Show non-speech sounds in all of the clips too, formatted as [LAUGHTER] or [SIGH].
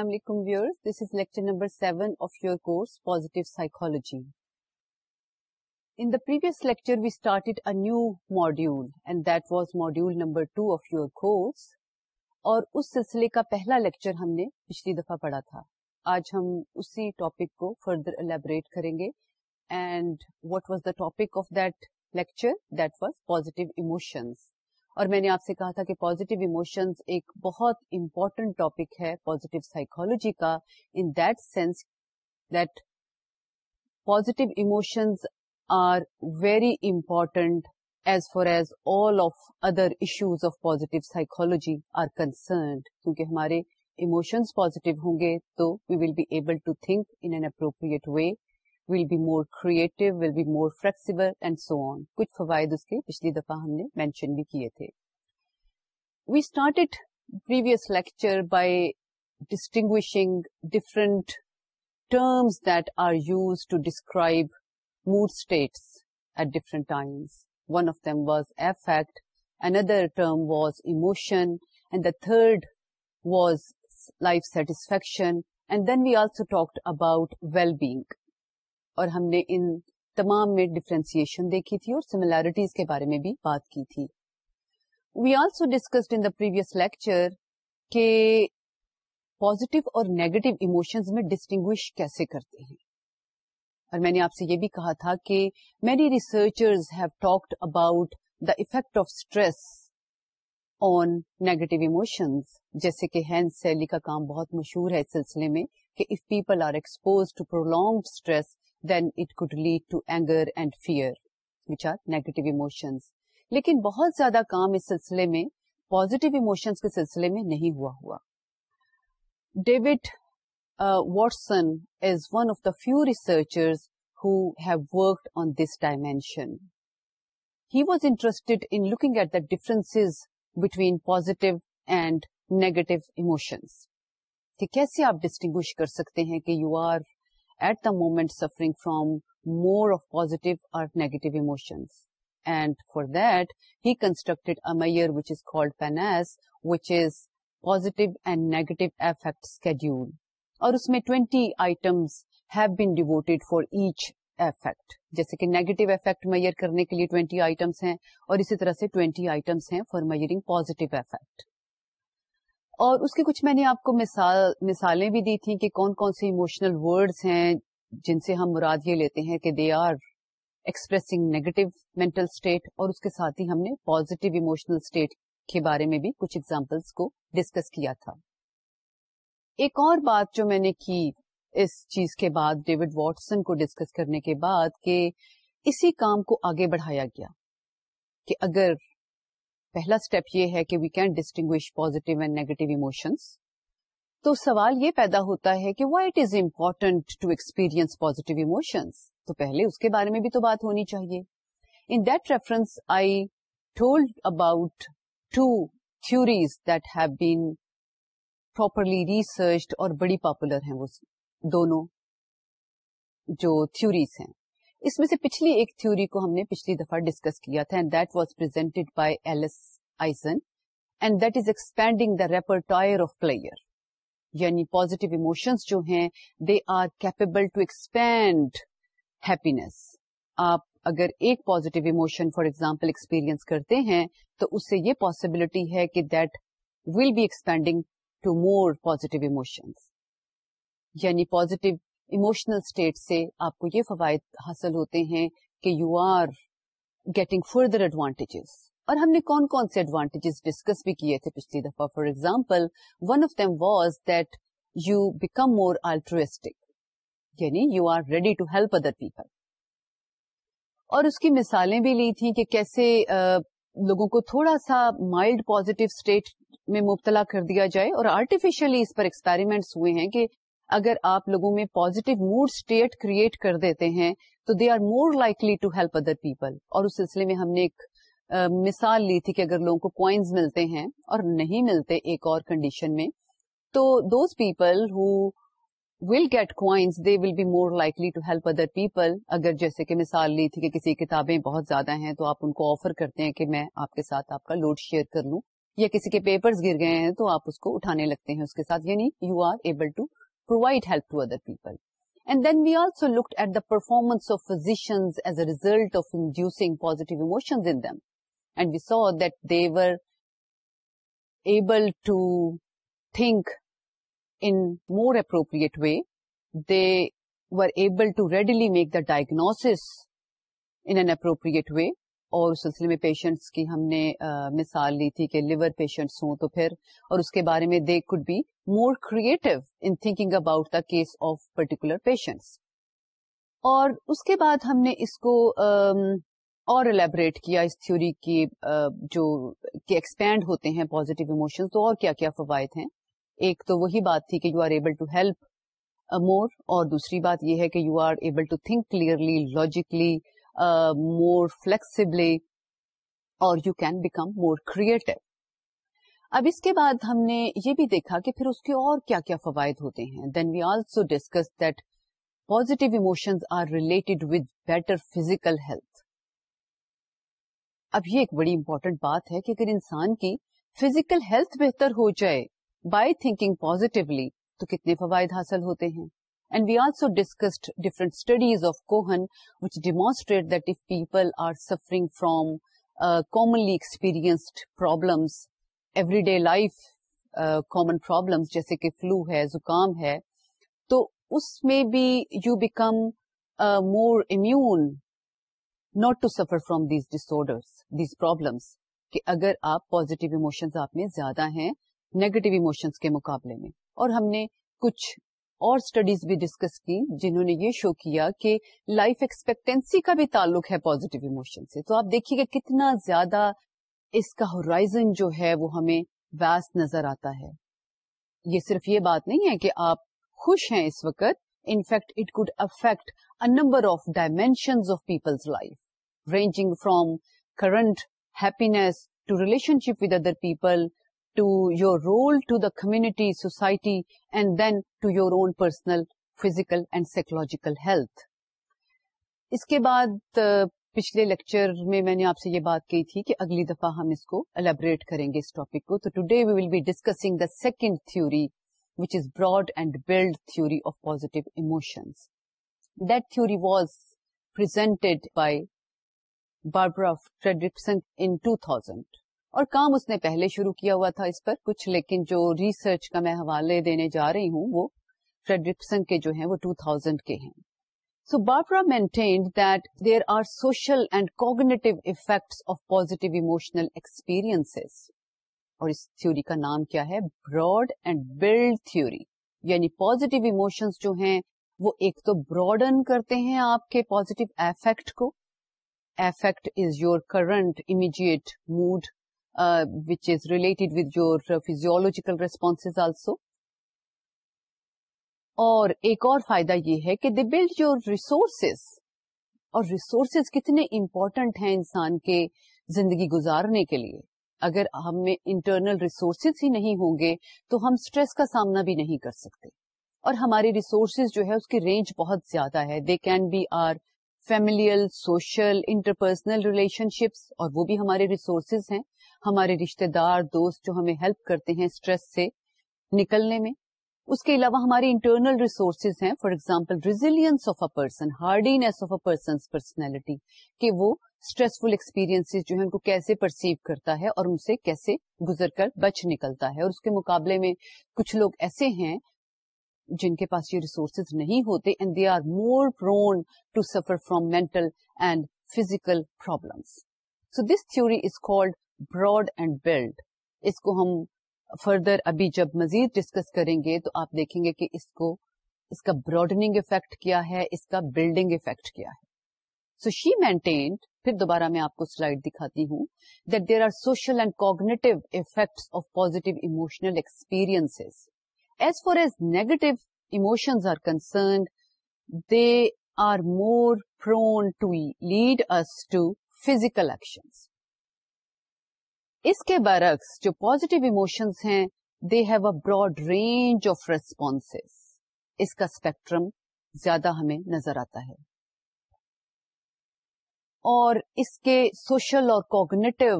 السلام علیکم viewers this is lecture number 7 of your course positive psychology in the previous lecture we started a new module and that was module number 2 of your course اور اس سلسلے کا پہلا lecture ہم نے پچھلی دفعہ پڑھا تھا آج ہم اسی ٹاپک کو فردر الیبوریٹ کریں گے and what was the topic of that lecture that was positive emotions اور میں نے آپ سے کہا تھا کہ پازیٹیو ایموشنز ایک بہت امپورٹنٹ ٹاپک ہے پوزیٹو سائیکولوجی کا in that sense that positive emotions are very important as far as all of other issues of positive psychology are concerned کیونکہ ہمارے ایموشنز پازیٹیو ہوں گے تو we will be able to think in an appropriate way we'll be more creative we'll be more flexible and so on کچھ فوائد اس کے پچھلی دفعہ ہم نے مینشن بھی کیے تھے we start previous lecture by distinguishing different terms that are use to describe mood states at different times one of them was affect another term was emotion and the third was life satisfaction and then we also talk about well being اور ہم نے ان تمام میں differentiation دیکھی تھی اور similarities کے بارے میں بھی بات کی تھی we also discussed in the previous lecture کہ پوزیٹو اور نیگیٹو ایموشنز میں ڈسٹنگوش کیسے کرتے ہیں اور میں نے آپ سے یہ بھی کہا تھا کہ many researchers have talked about the effect of stress on negative emotions جیسے کہ ہینڈ سیلی کا کام بہت مشہور ہے اس سلسلے میں کہ if people are expose to prolong stress then it lead to anger and fear لیکن بہت زیادہ کام اس سلسلے میں ایموشنس کے سلسلے میں نہیں ہوا ہوا David Watson is one of the few researchers who have worked on this dimension he was interested in looking at the difference between positive and negative emotions کہ کیسے آپ ڈسٹنگوش کر سکتے ہیں کہ you are at the moment suffering from more of positive اور negative emotions and for that he construct a measure which is called PANAS which is positive and negative affect schedule اور اس میں twenty items have been devoted for each affect جیسے کہ negative affect measure کرنے کے لیے twenty items ہیں اور اسی طرح سے ٹوینٹی آئٹمس ہیں فار میئرنگ پوزیٹو افیکٹ اور اس کی کچھ میں نے آپ کو مثال مثالیں بھی دی تھیں کہ کون کون سے اموشنل ورڈس ہیں جن سے ہم مراد یہ لیتے ہیں کہ they are expressing negative mental state اور اس کے ساتھ ہی ہم نے پازیٹیو اموشنل اسٹیٹ کے بارے میں بھی کچھ ایگزامپلس کو ڈسکس کیا تھا ایک اور بات جو میں نے کی اس چیز کے بعد ڈیوڈ واٹسن کو ڈسکس کرنے کے بعد کہ اسی کام کو آگے بڑھایا گیا کہ اگر پہلا اسٹیپ یہ ہے کہ we can distinguish positive and negative emotions تو سوال یہ پیدا ہوتا ہے کہ what is important to experience positive emotions تو پہلے اس کے بارے میں بھی تو بات ہونی چاہیے in that reference I told about two theories that have been properly research اور بڑی پاپولر ہیں وہ دونوں جو تھیوریز ہیں اس میں سے پچھلی ایک تھیوری کو ہم نے پچھلی دفعہ ڈسکس کیا تھا and that was by Ellis and that is expanding the repertoire of player یعنی پوزیٹو ایموشنس جو ہیں they are capable to expand happiness آپ اگر ایک positive emotion for example experience کرتے ہیں تو اس سے یہ پاسبلٹی ہے کہ that will be expanding to more positive emotions یعنی پازیٹیو ایموشنل اسٹیٹ سے آپ کو یہ فوائد حاصل ہوتے ہیں کہ you are getting further advantages اور ہم نے کون کون سے ایڈوانٹیجز ڈسکس بھی کیے تھے پچھلی دفعہ for example one of them was that you become more altruistic یعنی you are ready to help other people اور اس کی مثالیں بھی لی تھیں کہ کیسے لوگوں کو تھوڑا سا مائلڈ پوزیٹو اسٹیٹ میں مبتلا کر دیا جائے اور آرٹیفیشلی اس پر ایکسپیریمنٹس ہوئے ہیں کہ اگر آپ لوگوں میں پوزیٹو موڈ اسٹیٹ کریٹ کر دیتے ہیں تو they are more likely to help other people اور اس سلسلے میں ہم نے ایک مثال لی تھی کہ اگر لوگوں کو پوائنٹس ملتے ہیں اور نہیں ملتے ایک اور کنڈیشن میں تو those people who will get coins they will be more likely to help other people اگر جیسے کہ مثال لی تھی کہ کسی کتابیں بہت زیادہ ہیں تو آپ ان کو آفر کرتے ہیں کہ میں آپ کے ساتھ آپ کا لوڈ شیئر کر لوں یا کسی کے پیپرز گر گئے ہیں تو آپ اس کو اٹھانے لگتے ہیں اس کے ساتھ یعنی you are able to provide help to other people. And then we also looked at the performance of physicians as a result of inducing positive emotions in them. And we saw that they were able to think in more appropriate way. They were able to readily make the diagnosis in an appropriate way. اور اس سلسلے میں patients کی ہم نے مثال لی تھی کہ لیور پیشنٹس ہوں تو پھر اور اس کے بارے میں they could be more creative in thinking about the case of particular patients اور اس کے بعد ہم نے اس کو اور الیبریٹ کیا اس تھیوری کی جو کہ ایکسپینڈ ہوتے ہیں پازیٹیو ایموشن تو اور کیا کیا فوائد ہیں ایک تو وہی بات تھی کہ you are able to help more اور دوسری بات یہ ہے کہ you are able to think clearly logically more you can become more creative اب اس کے بعد ہم نے یہ بھی دیکھا کہ پھر اس کے اور کیا کیا فوائد ہوتے ہیں then we also discuss that positive emotions are related with better physical اب یہ ایک بڑی امپورٹنٹ بات ہے کہ اگر انسان کی فزیکل ہیلتھ بہتر ہو جائے بائی تھنکنگ پوزیٹولی تو کتنے فوائد حاصل ہوتے ہیں and we also discussed different studies of Cohen demonstrate people are suffering from commonly experienced problems every day life common problems جیسے کہ فلو ہے زکام ہے تو اس میں you you become more immune not to suffer from these disorders, these problems کہ اگر آپ پازیٹیو ایموشنز آپ میں زیادہ ہیں نیگیٹو ایموشنز کے مقابلے میں اور ہم نے کچھ اور اسٹڈیز بھی ڈسکس کی جنہوں نے یہ شو کیا کہ لائف ایکسپیکٹینسی کا بھی تعلق ہے پوزیٹو ایموشن سے تو آپ دیکھیے گا کتنا زیادہ اس کا ہورائزن جو ہے وہ ہمیں ویس نظر آتا ہے یہ صرف یہ بات نہیں ہے کہ آپ خوش ہیں اس وقت in fact it could affect a number of dimension of people's life ranging from current happiness to relationship with other people to your role to the community society and then to your own personal physical and psychological health اس کے بعد پچھلے lecture میں میں نے آپ سے یہ بات کی تھی کہ اگلی دفعہ ہم اس کو الیبریٹ کریں گے اس ٹاپک کو تو today we will be discussing the second theory which is broad and build theory of positive emotions that theory was primarily of Fredrickson in two thousand اور کام اس نے پہلے شروع کیا ہوا تھا اس پر کچھ لیکن جو ریسرچ کا میں حوالے دینے جا رہی ہوں وہ فریڈرکسن کے جو ہیں وہ 2000 کے ہیں so Barbara maintained that there are social and cognitive effect of positive emotional experience اور اس تھیوری کا نام کیا ہے براڈ اینڈ بلڈ تھیوری یعنی پوزیٹو ایموشنس جو ہیں وہ ایک تو براڈن کرتے ہیں آپ کے پازیٹو ایفیکٹ کو effect is your current immediate mood jackal response uh, اور ایک اور فائدہ یہ ہے کہ دے بلڈ یور ریسورسز اور ریسورسز کتنے امپورٹنٹ ہیں انسان کے زندگی گزارنے کے لیے اگر ہم میں انٹرنل ریسورسز ہی نہیں ہوں گے تو ہم اسٹریس کا سامنا بھی نہیں کر سکتے اور ہمارے ریسورسز جو ہے اس کی رینج بہت زیادہ ہے they can be are familial social interpersonal relationships اور وہ بھی ہمارے ریسورسز ہیں ہمارے رشتے دار دوست جو ہمیں ہیلپ کرتے ہیں اسٹریس سے نکلنے میں اس کے علاوہ ہمارے انٹرنل ریسورسز ہیں for example resilience of a person hardiness of a person's personality کہ وہ اسٹریس فل ایکسپیرینس جو ہے ان کو کیسے پرسیو کرتا ہے اور ان سے کیسے گزر کر بچ نکلتا ہے اور اس کے مقابلے میں کچھ لوگ ایسے ہیں جن کے پاس یہ ریسورسز نہیں ہوتے and they are more prone to suffer from mental and and physical problems so this is broad اس کو ہم فردر ابھی جب مزید ڈسکس کریں گے تو آپ دیکھیں گے کہ اس کو اس کا براڈنگ افیکٹ کیا ہے اس کا بلڈنگ افیکٹ کیا ہے سو شی مینٹینڈ پھر دوبارہ میں آپ کو سلائڈ دکھاتی ہوں that there are social and cognitive effect of positive emotional experience as far as negative emotions are concerned they are more prone to lead us to physical action اس کے برعکس جو پازیٹو ایموشن ہیں they have a broad range of response اس کا spectrum زیادہ ہمیں نظر آتا ہے اور اس کے سوشل اور کوگنیٹو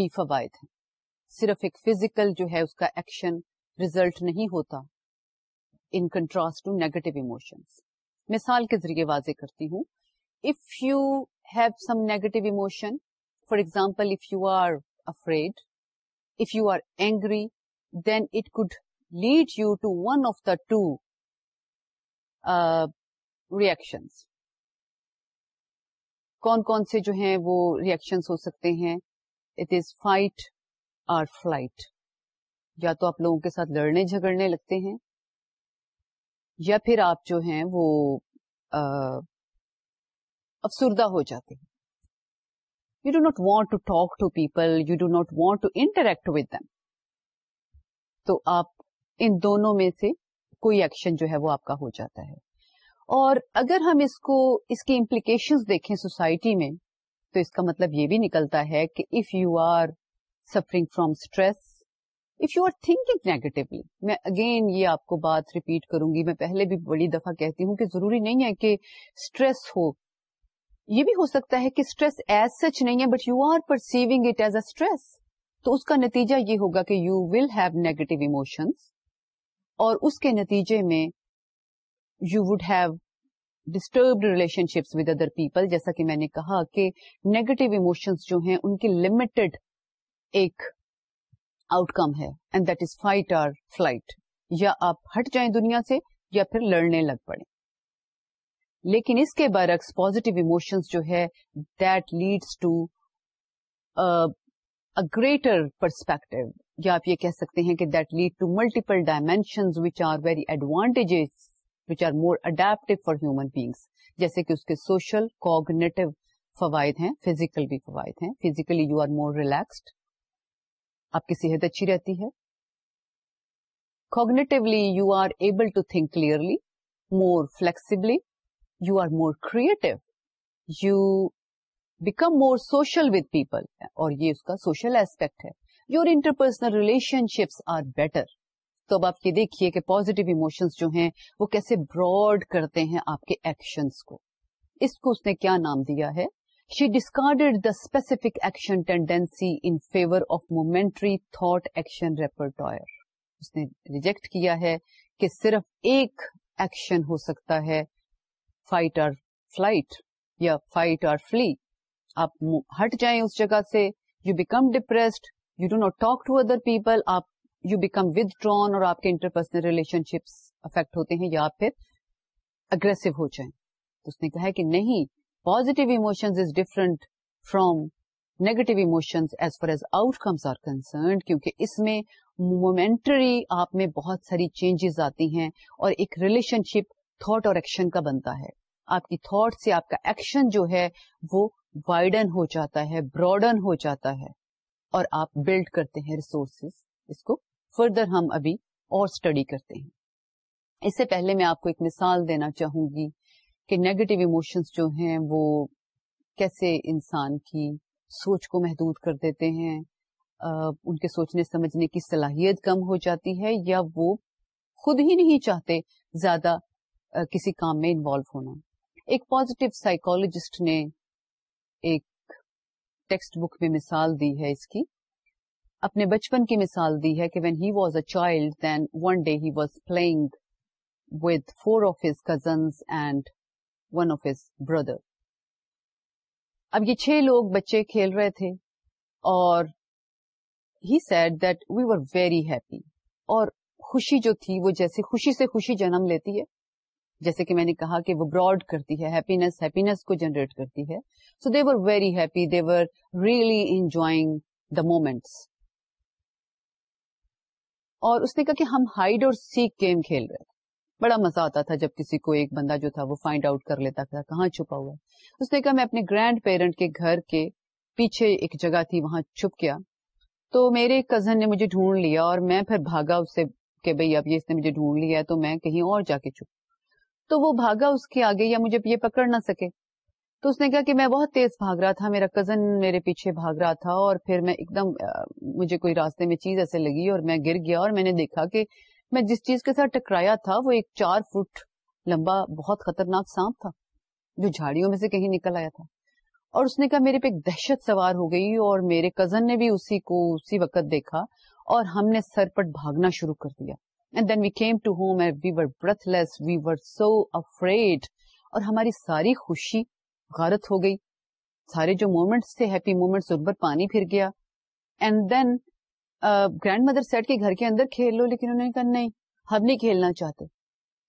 بھی فوائد ہیں صرف ایک فزیکل جو ہے اس کا ایکشن ریزلٹ نہیں ہوتا in contrast to negative emotions مثال کے ذریعے واضح کرتی ہوں if you have some negative emotion for example if you are afraid if you are angry then it could lead you to one of the two reaction کون کون سے جو ہیں وہ ریئیکشن ہو سکتے ہیں it is fight or flight یا تو آپ لوگوں کے ساتھ لڑنے جھگڑنے لگتے ہیں یا پھر آپ جو ہیں وہ افسردہ ہو جاتے ہیں you do not want to talk to people you do not want to interact with them تو آپ ان دونوں میں سے کوئی ایکشن جو ہے وہ آپ کا ہو جاتا ہے اور اگر ہم اس کو اس کے امپلیکیشن دیکھیں سوسائٹی میں تو اس کا مطلب یہ بھی نکلتا ہے کہ if you are suffering from stress if you are thinking negatively میں اگین یہ آپ کو بات ریپیٹ کروں گی میں پہلے بھی بڑی دفعہ کہتی ہوں کہ ضروری نہیں ہے کہ اسٹریس ہو یہ بھی ہو سکتا ہے کہ اسٹریس ایز سچ نہیں ہے but you are perceiving it as a stress تو اس کا نتیجہ یہ ہوگا کہ you will have negative emotions اور اس کے نتیجے میں you would have disturbed relationships with other people جیسا کہ میں نے کہا کہ نیگیٹو ایموشنس جو ہیں ان کی لمیٹڈ ایک آؤٹ کم ہے and that is fight or flight یا آپ ہٹ جائیں دنیا سے یا پھر لڑنے لگ پڑے لیکن اس کے برعکس پوزیٹو ایموشنس جو ہے that leads to greater perspective یا آپ یہ کہہ سکتے ہیں کہ that lead to multiple dimension which are very advantage which are more adaptive for human beings جیسے کہ اس کے سوشل کوگنیٹو فوائد ہیں فیزیکل بھی فوائد ہیں physically you are more relaxed آپ کی صحت اچھی رہتی ہے cognitively you are able to think clearly more flexibly you are more creative you become more social with people اور یہ اس کا سوشل ایسپیکٹ ہے your interpersonal relationships are better تو اب آپ یہ دیکھیے کہ پوزیٹو ایموشنس جو ہیں وہ کیسے براڈ کرتے ہیں آپ کے ایکشنس کو اس کو اس نے کیا نام دیا ہے she discarded the specific action tendency in favour of momentary thought action repertoire اس نے ریجیکٹ کیا ہے کہ صرف ایک ایکشن ہو سکتا ہے فائٹ آر فلائٹ یا فائٹ آر فلی آپ ہٹ جائیں اس جگہ سے you become depressed you do not talk to other people آپ یو بیکم ود ڈرون اور آپ کے انٹرپرسنل ریلیشن شپس افیکٹ ہوتے ہیں یا آپ پھر اگریسو ہو جائیں تو اس نے کہا کہ نہیں پوزیٹو فروم نیگیٹو کیونکہ اس میں مومینٹری آپ میں بہت ساری چینجز آتی ہیں اور ایک ریلیشن شپ تھاٹ اور ایکشن کا بنتا ہے آپ کی تھاٹ سے آپ کا ایکشن جو ہے وہ وائڈن ہو جاتا ہے براڈن ہو جاتا ہے اور آپ بلڈ کرتے ہیں ریسورسز اس کو فردر ہم ابھی اور اسٹڈی کرتے ہیں اس سے پہلے میں آپ کو ایک مثال دینا چاہوں گی کہ نیگیٹو ایموشنس جو ہیں وہ کیسے انسان کی سوچ کو محدود کر دیتے ہیں آ, ان کے سوچنے سمجھنے کی صلاحیت کم ہو جاتی ہے یا وہ خود ہی نہیں چاہتے زیادہ آ, کسی کام میں انوالو ہونا ایک پازیٹیو سائیکولوجسٹ نے ایک ٹیکسٹ بک میں مثال دی ہے اس کی اپنے بچپن کی مثال دی ہے کہ when he was a child then one day he was playing with four of his cousins and one of his brother اب یہ چھ لوگ بچے کھیل رہے تھے اور he said that we are very happy اور خوشی جو تھی وہ جیسے خوشی سے خوشی جنم لیتی ہے جیسے کہ میں نے کہا کہ وہ براڈ کرتی ہے ہیپینس ہیپینس کو جنریٹ کرتی ہے so they were very happy they were really enjoying the moments اور اس نے کہا کہ ہم ہائڈ اور سیک گیم کھیل رہے تھے بڑا مزہ آتا تھا جب کسی کو ایک بندہ جو تھا وہ فائنڈ آؤٹ کر لیتا تھا کہاں چھپا ہوا ہے اس نے کہا میں اپنے گرینڈ پیرنٹ کے گھر کے پیچھے ایک جگہ تھی وہاں چھپ گیا تو میرے کزن نے مجھے ڈھونڈ لیا اور میں پھر بھاگا اس سے کہ بھئی اب یہ اس نے مجھے ڈھونڈ لیا ہے تو میں کہیں اور جا کے چھپ تو وہ بھاگا اس کے آگے یا مجھے یہ پکڑ نہ سکے تو اس نے کہا کہ میں بہت تیز بھاگ رہا تھا میرا کزن میرے پیچھے بھاگ رہا تھا اور پھر میں ایک دم مجھے کوئی راستے میں چیز ایسے لگی اور میں گر گیا اور میں نے دیکھا کہ میں جس چیز کے ساتھ ٹکرایا تھا وہ ایک چار فٹ لمبا بہت خطرناک سانپ تھا جو جھاڑیوں میں سے کہیں نکل آیا تھا اور اس نے کہا میرے پہ ایک دہشت سوار ہو گئی اور میرے کزن نے بھی اسی کو اسی وقت دیکھا اور ہم نے سر پٹ بھاگنا شروع کر دیا and then we came to home and we were breathless we were so afraid اور ہماری ساری خوشی غارت ہو گئی سارے جو مومنٹس تھے ہیپی مومنٹس ان پر پانی پھر گیا and then grandmother set کے کے گھر اندر کھیل لو لیکن انہوں نے کہا نہیں ہم نہیں کھیلنا چاہتے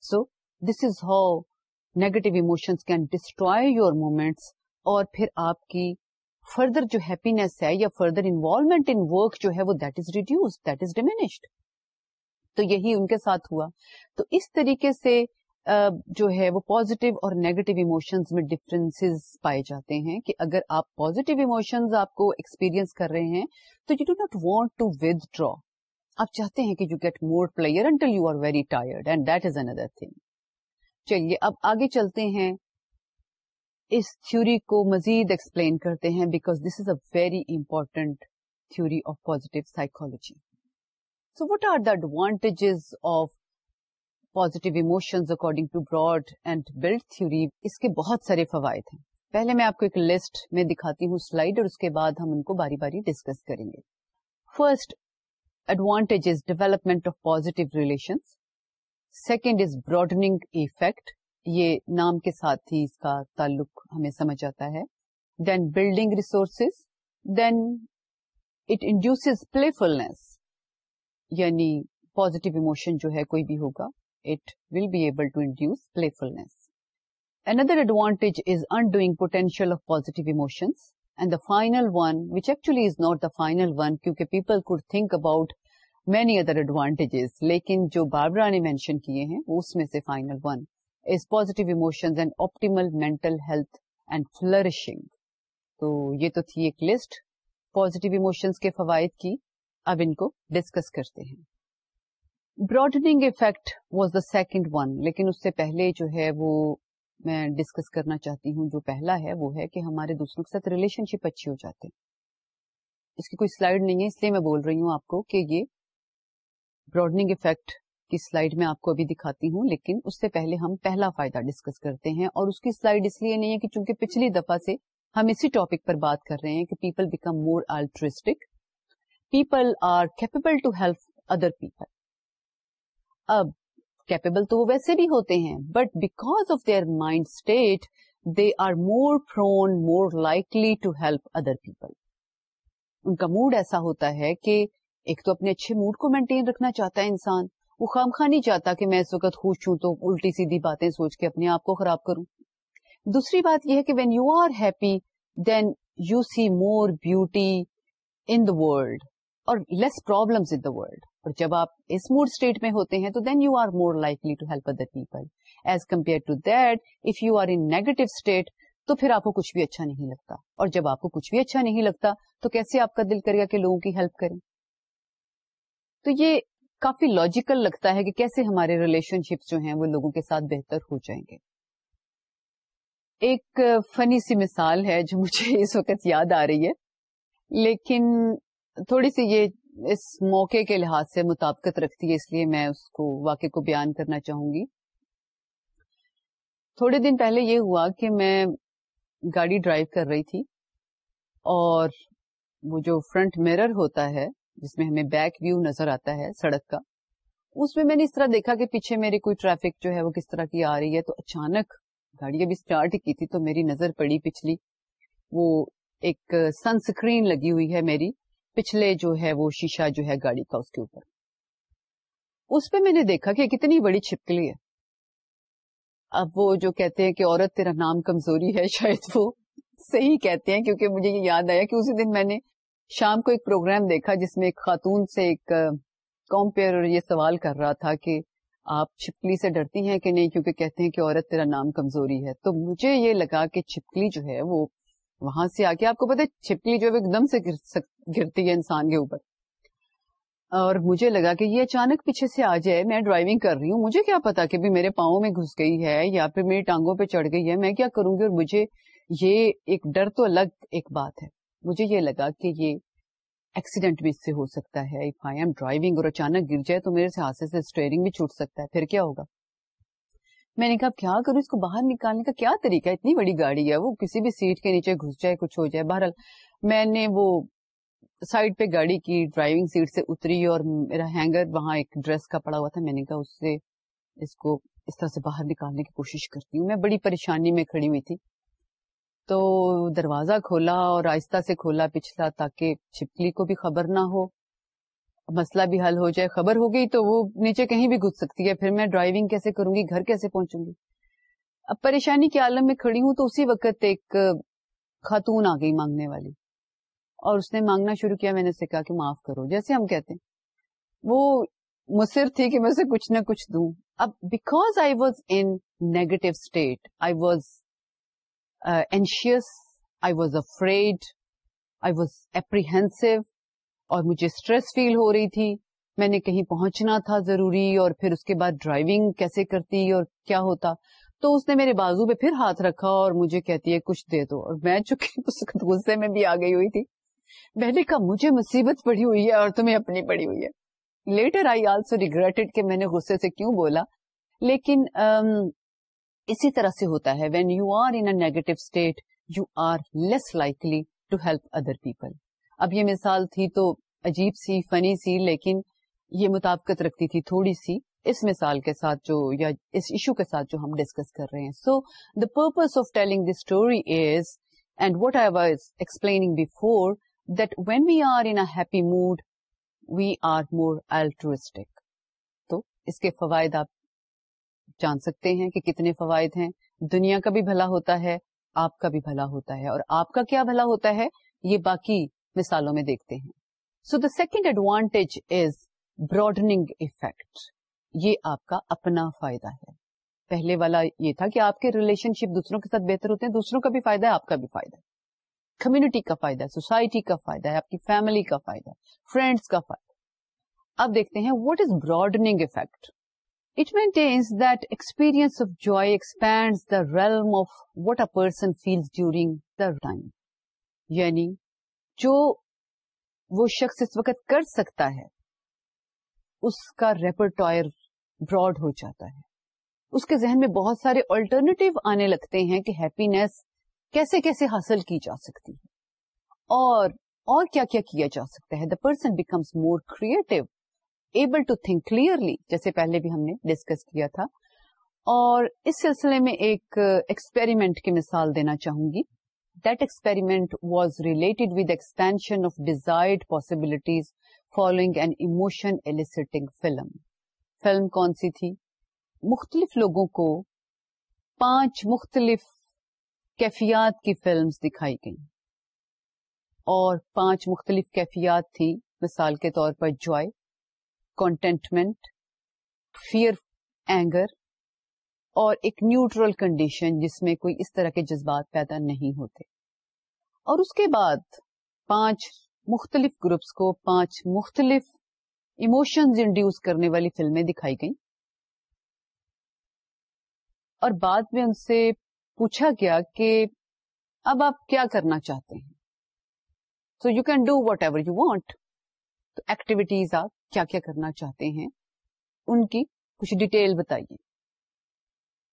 so this is how negative can your moments اور پھر آپ کی فردر جو ہیپینیس ہے یا فردر انوالومنٹ ان ورک جو ہے وہ that is reduce that is diminished تو یہی ان کے ساتھ ہوا تو اس طریقے سے جو ہے وہ پوزیٹیو اور نیگیٹو ایموشنز میں ڈفرینسز پائے جاتے ہیں کہ اگر آپ ایموشنز آپ کو ایکسپیرئنس کر رہے ہیں تو you do not want to withdraw آپ چاہتے ہیں کہ you get more pleasure until you are very tired and that is another thing چلیے اب آگے چلتے ہیں اس تھیوری کو مزید ایکسپلین کرتے ہیں because this is a very important theory of positive psychology so what are the advantages of positive emotions according to broad and build theory اس کے بہت سارے فوائد ہیں پہلے میں آپ کو ایک لسٹ میں دکھاتی ہوں سلائڈ اور اس کے بعد ہم ان کو باری باری ڈسکس کریں گے first advantage development of positive relation second is broadening effect یہ نام کے ساتھ ہی اس کا تعلق ہمیں سمجھ آتا ہے then building resources then it induces playfulness یعنی پازیٹیو ایموشن جو ہے کوئی بھی ہوگا people could think about many other advantages لیکن جو بابرا نے مینشن کیے ہیں اس میں سے فائنل ون از پازیٹوشن مینٹلشنگ تو یہ تو تھی ایک لسٹ پوزیٹو اموشنس کے فوائد کی اب ان کو ڈسکس کرتے ہیں broadening effect was the second one لیکن اس سے پہلے جو ہے وہ میں ڈسکس کرنا چاہتی ہوں جو پہلا ہے وہ ہے کہ ہمارے دوسروں کے ساتھ ریلیشن شپ اچھی ہو جاتے ہیں اس کی کوئی سلائڈ نہیں ہے اس لیے میں بول رہی ہوں آپ کو کہ یہ براڈنگ افیکٹ کی سلائڈ میں آپ کو ابھی دکھاتی ہوں لیکن اس سے پہلے ہم پہلا فائدہ ڈسکس کرتے ہیں اور اس کی سلائڈ اس لیے نہیں ہے کہ چونکہ پچھلی دفعہ سے ہم اسی ٹاپک پر بات کر رہے ہیں کہ people become more altruistic people are capable to help other people اب کیپیبل تو وہ ویسے بھی ہوتے ہیں but because of their mind state they are more prone more likely to help other people ان کا موڈ ایسا ہوتا ہے کہ ایک تو اپنے اچھے موڈ کو مینٹین رکھنا چاہتا ہے انسان وہ خام نہیں چاہتا کہ میں اس وقت خوش ہوں تو الٹی سیدھی باتیں سوچ کے اپنے آپ کو خراب کروں دوسری بات یہ ہے کہ when you are happy then you see more beauty in the world اور لیس پرابلم اور جب آپ اس موڈ اسٹیٹ میں ہوتے ہیں تو then you are more likely to help other people as compare to that if you are in negative state تو پھر آپ کو کچھ بھی اچھا نہیں لگتا اور جب آپ کو کچھ بھی اچھا نہیں لگتا تو کیسے آپ کا دل کرے گا کہ لوگوں کی ہیلپ کریں تو یہ کافی لاجیکل لگتا ہے کہ کیسے ہمارے ریلیشن شپس جو ہیں وہ لوگوں کے ساتھ بہتر ہو جائیں گے ایک فنی سی مثال ہے جو مجھے اس وقت یاد آ رہی ہے لیکن تھوڑی سی یہ اس موقع کے لحاظ سے مطابقت رکھتی ہے اس لیے میں اس کو واقع کو بیان کرنا چاہوں گی تھوڑے دن پہلے یہ ہوا کہ میں گاڑی ڈرائیو کر رہی تھی اور وہ جو فرنٹ میرر ہوتا ہے جس میں ہمیں بیک ویو نظر آتا ہے سڑک کا اس میں میں نے اس طرح دیکھا کہ پیچھے میری کوئی ٹریفک جو ہے وہ کس طرح کی آ رہی ہے تو اچانک گاڑی ابھی اسٹارٹ کی تھی تو میری نظر پڑی پچھلی وہ ایک سنسکرین لگی ہوئی ہے میری پچھلے جو ہے وہ شیشہ جو ہے گاڑی کا اس کے اوپر اس پہ میں نے دیکھا کہ کتنی بڑی چھپکلی ہے اب وہ جو کہتے ہیں کہ عورت تیرا نام کمزوری ہے شاید وہ صحیح کہتے ہیں کیونکہ مجھے یہ یاد آیا کہ اسی دن میں نے شام کو ایک پروگرام دیکھا جس میں ایک خاتون سے ایک کمپیئر اور یہ سوال کر رہا تھا کہ آپ چھپکلی سے ڈرتی ہیں کہ نہیں کیونکہ کہتے ہیں کہ عورت تیرا نام کمزوری ہے تو مجھے یہ لگا کہ چھپکلی جو ہے وہ وہاں سے آ کے آپ کو پتا چھپکلی جو ایک دم سے گر سک گرتی ہے انسان کے اوپر اور مجھے لگا کہ یہ اچانک پیچھے سے آ جائے میں ڈرائیونگ کر رہی ہوں مجھے کیا پتا کہ بھی میرے پاؤں میں گھس گئی ہے یا پھر میری ٹانگوں پہ چڑھ گئی ہے میں کیا کروں گی اور مجھے یہ ایک ڈر تو الگ ایک بات ہے مجھے یہ لگا کہ یہ ایکسیڈینٹ بھی اس سے ہو سکتا ہے اچانک گر جائے تو میرے سے ہاتھ سے اسٹیئرنگ بھی چھوٹ سکتا ہے پھر کیا ہوگا میں نے کہا کیا کروں اس کو باہر نکالنے کا کیا طریقہ اتنی بڑی گاڑی ہے وہ کسی بھی سیٹ کے نیچے گھس جائے کچھ ہو جائے بہرحال میں نے وہ سائڈ پہ گاڑی کی ڈرائیونگ سیٹ سے اتری اور میرا ہینگر وہاں ایک ڈریس کا پڑا ہوا تھا میں نے کہا اس سے اس کو اس طرح سے باہر نکالنے کی کوشش کرتی ہوں میں بڑی پریشانی میں کھڑی ہوئی تھی تو دروازہ کھولا اور آہستہ سے کھولا پچھلا تاکہ چھپکلی کو بھی خبر نہ ہو مسئلہ بھی حل ہو جائے خبر ہو گئی تو وہ نیچے کہیں بھی گز سکتی ہے پھر میں ڈرائیونگ کیسے کروں گی گھر کیسے پہنچوں گی اب پریشانی کے عالم میں کھڑی ہوں تو اسی وقت ایک خاتون آ گئی مانگنے والی اور اس نے مانگنا شروع کیا میں نے اسے کہا کہ معاف کرو جیسے ہم کہتے ہیں وہ مصر تھی کہ میں اسے کچھ نہ کچھ دوں اب because I was in negative state I was anxious I was afraid I was apprehensive اور مجھے اسٹریس فیل ہو رہی تھی میں نے کہیں پہنچنا تھا ضروری اور پھر اس کے بعد ڈرائیونگ کیسے کرتی اور کیا ہوتا تو اس نے میرے بازو پہ پھر ہاتھ رکھا اور مجھے کہتی ہے کچھ دے دو اور میں [LAUGHS] غصے میں بھی آ گئی ہوئی تھی میں نے کہا مجھے مصیبت پڑی ہوئی ہے اور تمہیں اپنی پڑی ہوئی ہے لیٹر آئی آلسو ریگریٹ کہ میں نے غصے سے کیوں بولا لیکن um, اسی طرح سے ہوتا ہے when you are in negative state you are less likely to help other people اب یہ مثال تھی تو عجیب سی فنی سی لیکن یہ مطابقت رکھتی تھی تھوڑی سی اس مثال کے ساتھ جو یا اس ایشو کے ساتھ جو ہم ڈسکس کر رہے ہیں so the purpose of telling the end what I was before that when we are in happy mood we are more altruistic تو اس کے فوائد آپ جان سکتے ہیں کہ کتنے فوائد ہیں دنیا کا بھی بھلا ہوتا ہے آپ کا بھی بھلا ہوتا ہے اور آپ کا کیا بھلا ہوتا ہے یہ باقی مثالوں میں دیکھتے ہیں so the second advantage is broadening effect یہ آپ کا اپنا فائدہ ہے پہلے والا یہ تھا کہ آپ کے ریلیشن شپ دوسروں کے ساتھ بہتر ہوتے ہیں دوسروں کا بھی فائدہ ہے آپ کا بھی فائدہ ہے کمیونٹی کا فائدہ ہے سوسائٹی کا فائدہ ہے آپ کی فیملی کا فائدہ ہے فرینڈس کا فائدہ اب دیکھتے ہیں what is broadening effect it maintains that experience of joy expand the realm of what a person feel during the time یعنی جو وہ شخص اس وقت کر سکتا ہے اس کا ریپرٹوائر براڈ ہو جاتا ہے اس کے ذہن میں بہت سارے آلٹرنیٹو آنے لگتے ہیں کہ ہیپینیس کیسے کیسے حاصل کی جا سکتی ہے اور اور کیا کیا کیا جا سکتا ہے the person becomes more creative able to think clearly جیسے پہلے بھی ہم نے ڈسکس کیا تھا اور اس سلسلے میں ایک ایکسپیریمنٹ کی مثال دینا چاہوں گی شن of desire following an emotional film film کون سی تھی مختلف لوگوں کو پانچ مختلف کیفیات کی فلمز دکھائی گئیں اور پانچ مختلف کیفیات تھیں مثال کے طور پر جوائے کانٹینٹمنٹ فیئر اینگر اور ایک نیوٹرل کنڈیشن جس میں کوئی اس طرح کے جذبات پیدا نہیں ہوتے اور اس کے بعد پانچ مختلف گروپس کو پانچ مختلف ایموشنز انڈیوس کرنے والی فلمیں دکھائی گئیں اور بعد میں ان سے پوچھا گیا کہ اب آپ کیا کرنا چاہتے ہیں so you can do whatever you want تو ایکٹیویٹیز آپ کیا کیا کرنا چاہتے ہیں ان کی کچھ ڈیٹیل بتائیے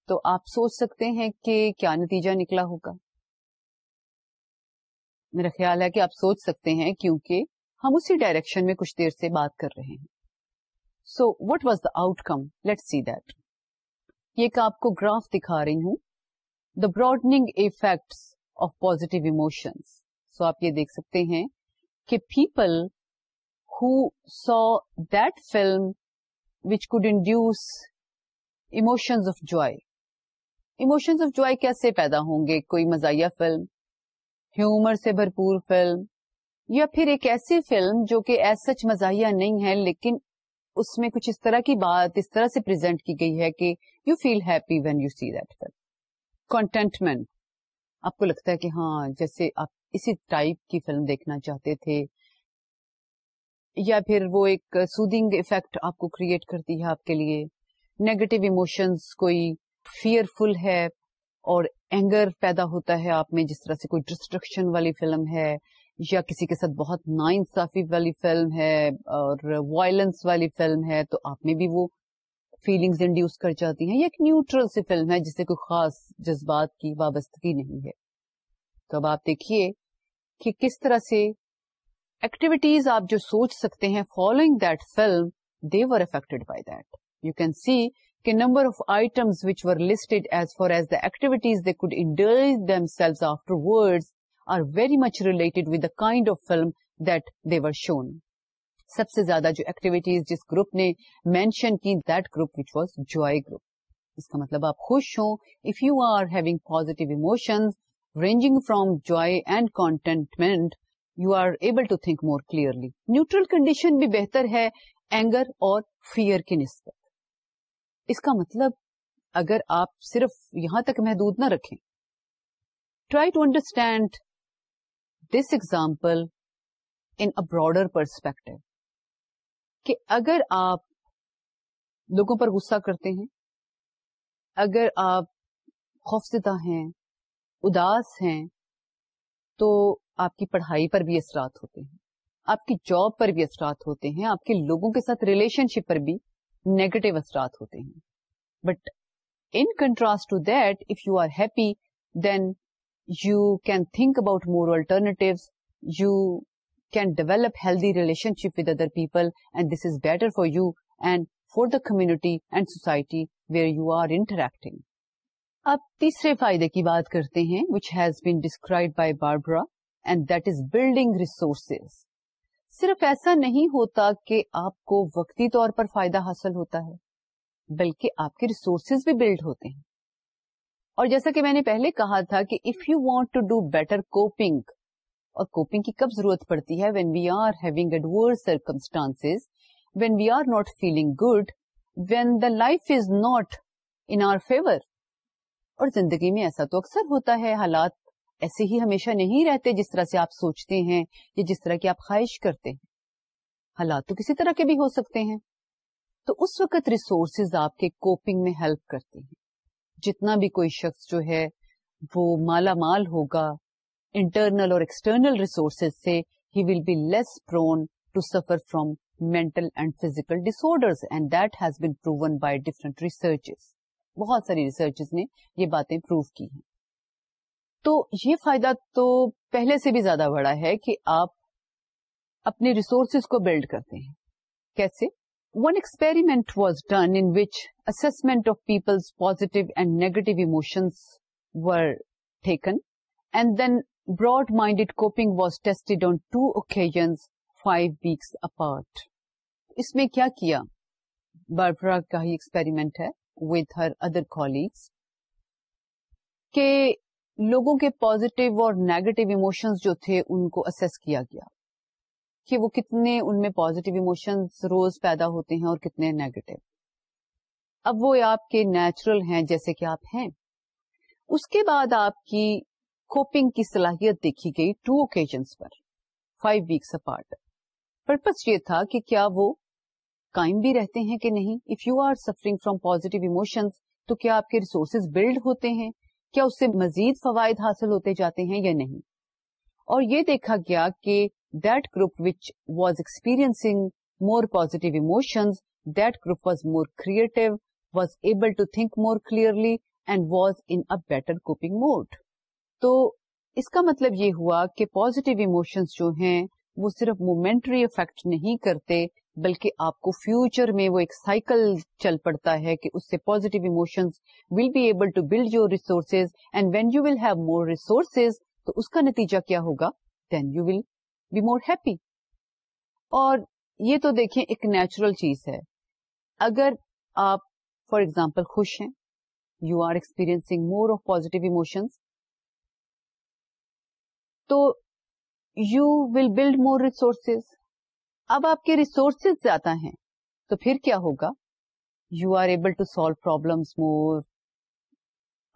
تو آپ سوچ سکتے ہیں کہ کیا نتیجہ نکلا ہوگا میرا خیال ہے کہ آپ سوچ سکتے ہیں کیونکہ ہم اسی ڈائریکشن میں کچھ دیر سے بات کر رہے ہیں so what was the outcome let see that یہ کہ آپ کو گراف دکھا رہی ہوں the broadening effects of positive emotions so آپ یہ دیکھ سکتے ہیں کہ people who saw that film which could induce emotions of joy emotions of joy کیسے پیدا ہوں گے کوئی مزاحیہ فلم ہیومر سے بھرپور فلم یا پھر ایک ایسی فلم جو کہ ایس سچ مزاحیہ نہیں ہے لیکن اس میں کچھ اس طرح کی بات اس طرح سے پرزینٹ کی گئی ہے کہ you feel happy when you see that film contentment آپ کو لگتا ہے کہ ہاں جیسے آپ اسی ٹائپ کی فلم دیکھنا چاہتے تھے یا پھر وہ ایک سودنگ افیکٹ آپ کو کریٹ کرتی ہے آپ کے لیے نیگیٹو ایموشنس کوئی فیئر فل ہے اور اینگر پیدا ہوتا ہے آپ میں جس طرح سے کوئی ڈسٹرکشن والی فلم ہے یا کسی کے ساتھ بہت نا انصافی والی فلم ہے اور وائلنس والی فلم ہے تو آپ میں بھی وہ فیلنگز انڈیوس کر جاتی ہیں یہ ایک نیوٹرل سی فلم ہے جسے کوئی خاص جذبات کی وابستگی نہیں ہے تو اب آپ دیکھیے کہ کس طرح سے ایکٹیویٹیز آپ جو سوچ سکتے ہیں following that film they were affected by that you can see کہ number of items which were listed as far as the activities they could indulge themselves after are very much related with the kind of film that they were shown سب سے زیادہ جو activities جس group نے mention کی that group which was جو مطلب خوش ہوں if you are having positive emotions ranging from joy and contentment you are able to think more clearly neutral condition بھی بہتر ہے اینگر اور فیئر کی نسبت اس کا مطلب اگر آپ صرف یہاں تک محدود نہ رکھیں try to understand this example example broader perspective کہ اگر آپ لوگوں پر غصہ کرتے ہیں اگر آپ خوفزدہ ہیں اداس ہیں تو آپ کی پڑھائی پر بھی اثرات ہوتے ہیں آپ کی جاب پر بھی اثرات ہوتے ہیں آپ کے لوگوں کے ساتھ ریلیشن شپ پر بھی نیگیٹو اثرات ہوتے ہیں but in contrast to that if you are happy then you can think about more alternative you can develop healthy relationship with other people and this is better for you and for the community and society where you are interacting اب تیسرے فائدے کی بات کرتے ہیں which has been described by Barbara and that is building resources صرف ایسا نہیں ہوتا کہ آپ کو وقتی طور پر فائدہ حاصل ہوتا ہے بلکہ آپ کے ریسورسز بھی بلڈ ہوتے ہیں اور جیسا کہ میں نے پہلے کہا تھا کہ if you want to do better coping اور کوپنگ کی کب ضرورت پڑتی ہے when we are having adverse circumstance when we are not feeling good when the life is not in our favour اور زندگی میں ایسا تو اکثر ہوتا ہے حالات ایسے ہی ہمیشہ نہیں رہتے جس طرح سے آپ سوچتے ہیں یا جس طرح کی آپ خواہش کرتے ہیں حالات تو کسی طرح کے بھی ہو سکتے ہیں تو اس وقت ریسورسز آپ کے کوپنگ میں ہیلپ کرتے ہیں جتنا بھی کوئی شخص جو ہے وہ مالا مال ہوگا انٹرنل اور ایکسٹرنل ریسورسز سے ہی will be less prone to suffer from mental and and this that has been proven by different researches بہت ساری ریسرچز نے یہ باتیں پروو کی ہیں تو یہ فائدہ تو پہلے سے بھی زیادہ بڑا ہے کہ آپ اپنے ریسورسز کو بلڈ کرتے ہیں کیسے one experiment was done in which of positive and negative emotions were taken and then broad minded coping was tested on two occasions five weeks apart اس میں کیا کیا باربرا کا ہی ایکسپیریمنٹ ہے وتھ ہر ادر colleagues کہ لوگوں کے positive اور نیگیٹو ایموشنز جو تھے ان کو کیا گیا کہ وہ کتنے ان میں پازیٹیو ایموشن روز پیدا ہوتے ہیں اور کتنے نیگیٹو اب وہ آپ کے نیچرل ہیں جیسے کہ آپ ہیں اس کے بعد آپ کی کوپنگ کی صلاحیت دیکھی گئی ٹو اوکیزنس پر فائیو ویکس اپارٹ پرپز یہ تھا کہ کیا وہ کائم بھی رہتے ہیں کہ نہیں if you are suffering from positive emotion تو کیا آپ کے ریسورسز بلڈ ہوتے ہیں کیا اس سے مزید فوائد حاصل ہوتے جاتے ہیں یا نہیں اور یہ دیکھا گیا کہ that group which was experience more positive emotions that group was more creative was able to think more clearly and was in better coping mood تو اس کا مطلب یہ ہوا کہ پوزیٹو ایموشنز جو ہیں وہ صرف مومنٹری افیکٹ نہیں کرتے بلکہ آپ کو فیوچر میں وہ ایک سائیکل چل پڑتا ہے کہ اس سے emotions will be able to build your resources and when you will have more resources تو اس کا نتیجہ کیا ہوگا then you will be more happy اور یہ تو دیکھیں ایک نیچرل چیز ہے اگر آپ فار ایگزامپل خوش ہیں you are experiencing more of positive emotions تو you will build more resources اب آپ کے ریسورسز زیادہ ہیں تو پھر کیا ہوگا you are able to solve problems more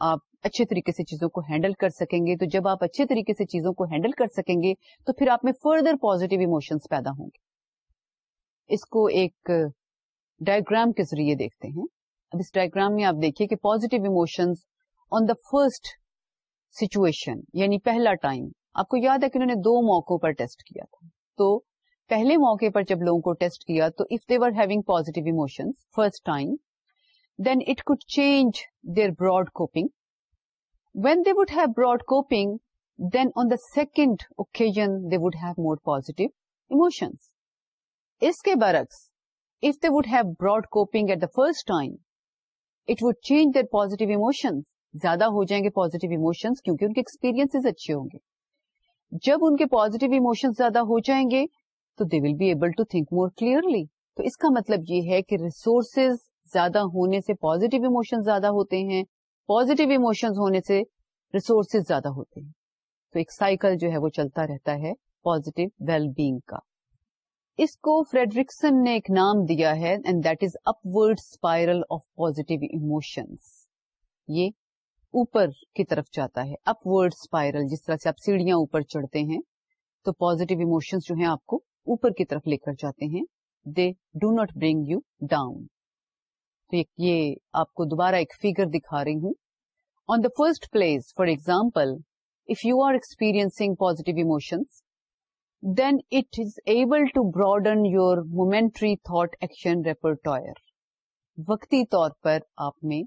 آپ اچھے طریقے سے چیزوں کو ہینڈل کر سکیں گے تو جب آپ اچھے طریقے سے چیزوں کو ہینڈل کر سکیں گے تو پھر آپ میں فردر پازیٹیو ایموشنس پیدا ہوں گے اس کو ایک ڈائگرام کے ذریعے دیکھتے ہیں اب اس ڈائگرام میں آپ دیکھیے کہ positive emotions on the first situation یعنی پہلا ٹائم آپ کو یاد ہے کہ انہوں نے دو موقعوں پر ٹیسٹ کیا تھا تو پہلے موقع پر جب لوگوں کو ٹیسٹ کیا تو if they were having positive emotion first time then it could change their broad coping coping when they would have broad then on the second occasion they would have more positive اس کے برعکس if they would have broad coping at the first time it would change their positive زیادہ ہو جائیں گے positive emotions کیونکہ ان کے experience اچھے ہوں گے جب ان کے پوزیٹو ایموشنس زیادہ ہو جائیں گے تو they will be able to think more clearly تو اس کا مطلب یہ ہے کہ ریسورسز زیادہ ہونے سے پوزیٹو زیادہ ہوتے ہیں پوزیٹو ہونے سے ریسورسز زیادہ ہوتے ہیں تو ایک سائیکل جو ہے وہ چلتا رہتا ہے پوزیٹو ویل بینگ کا اس کو فریڈرکسن نے ایک نام دیا ہے and that is upward spiral جس طرح سے آپ سیڑھیاں اوپر چڑھتے ہیں تو پوزیٹو اموشن جو ہیں آپ کو اوپر کی طرف لے کر جاتے ہیں they do not bring you down یہ آپ کو دوبارہ ایک فیگر دکھا رہی ہوں on the first place for example if you are experience positive then it is able to broaden your momentary thought action repertoire وقتی طور پر آپ میں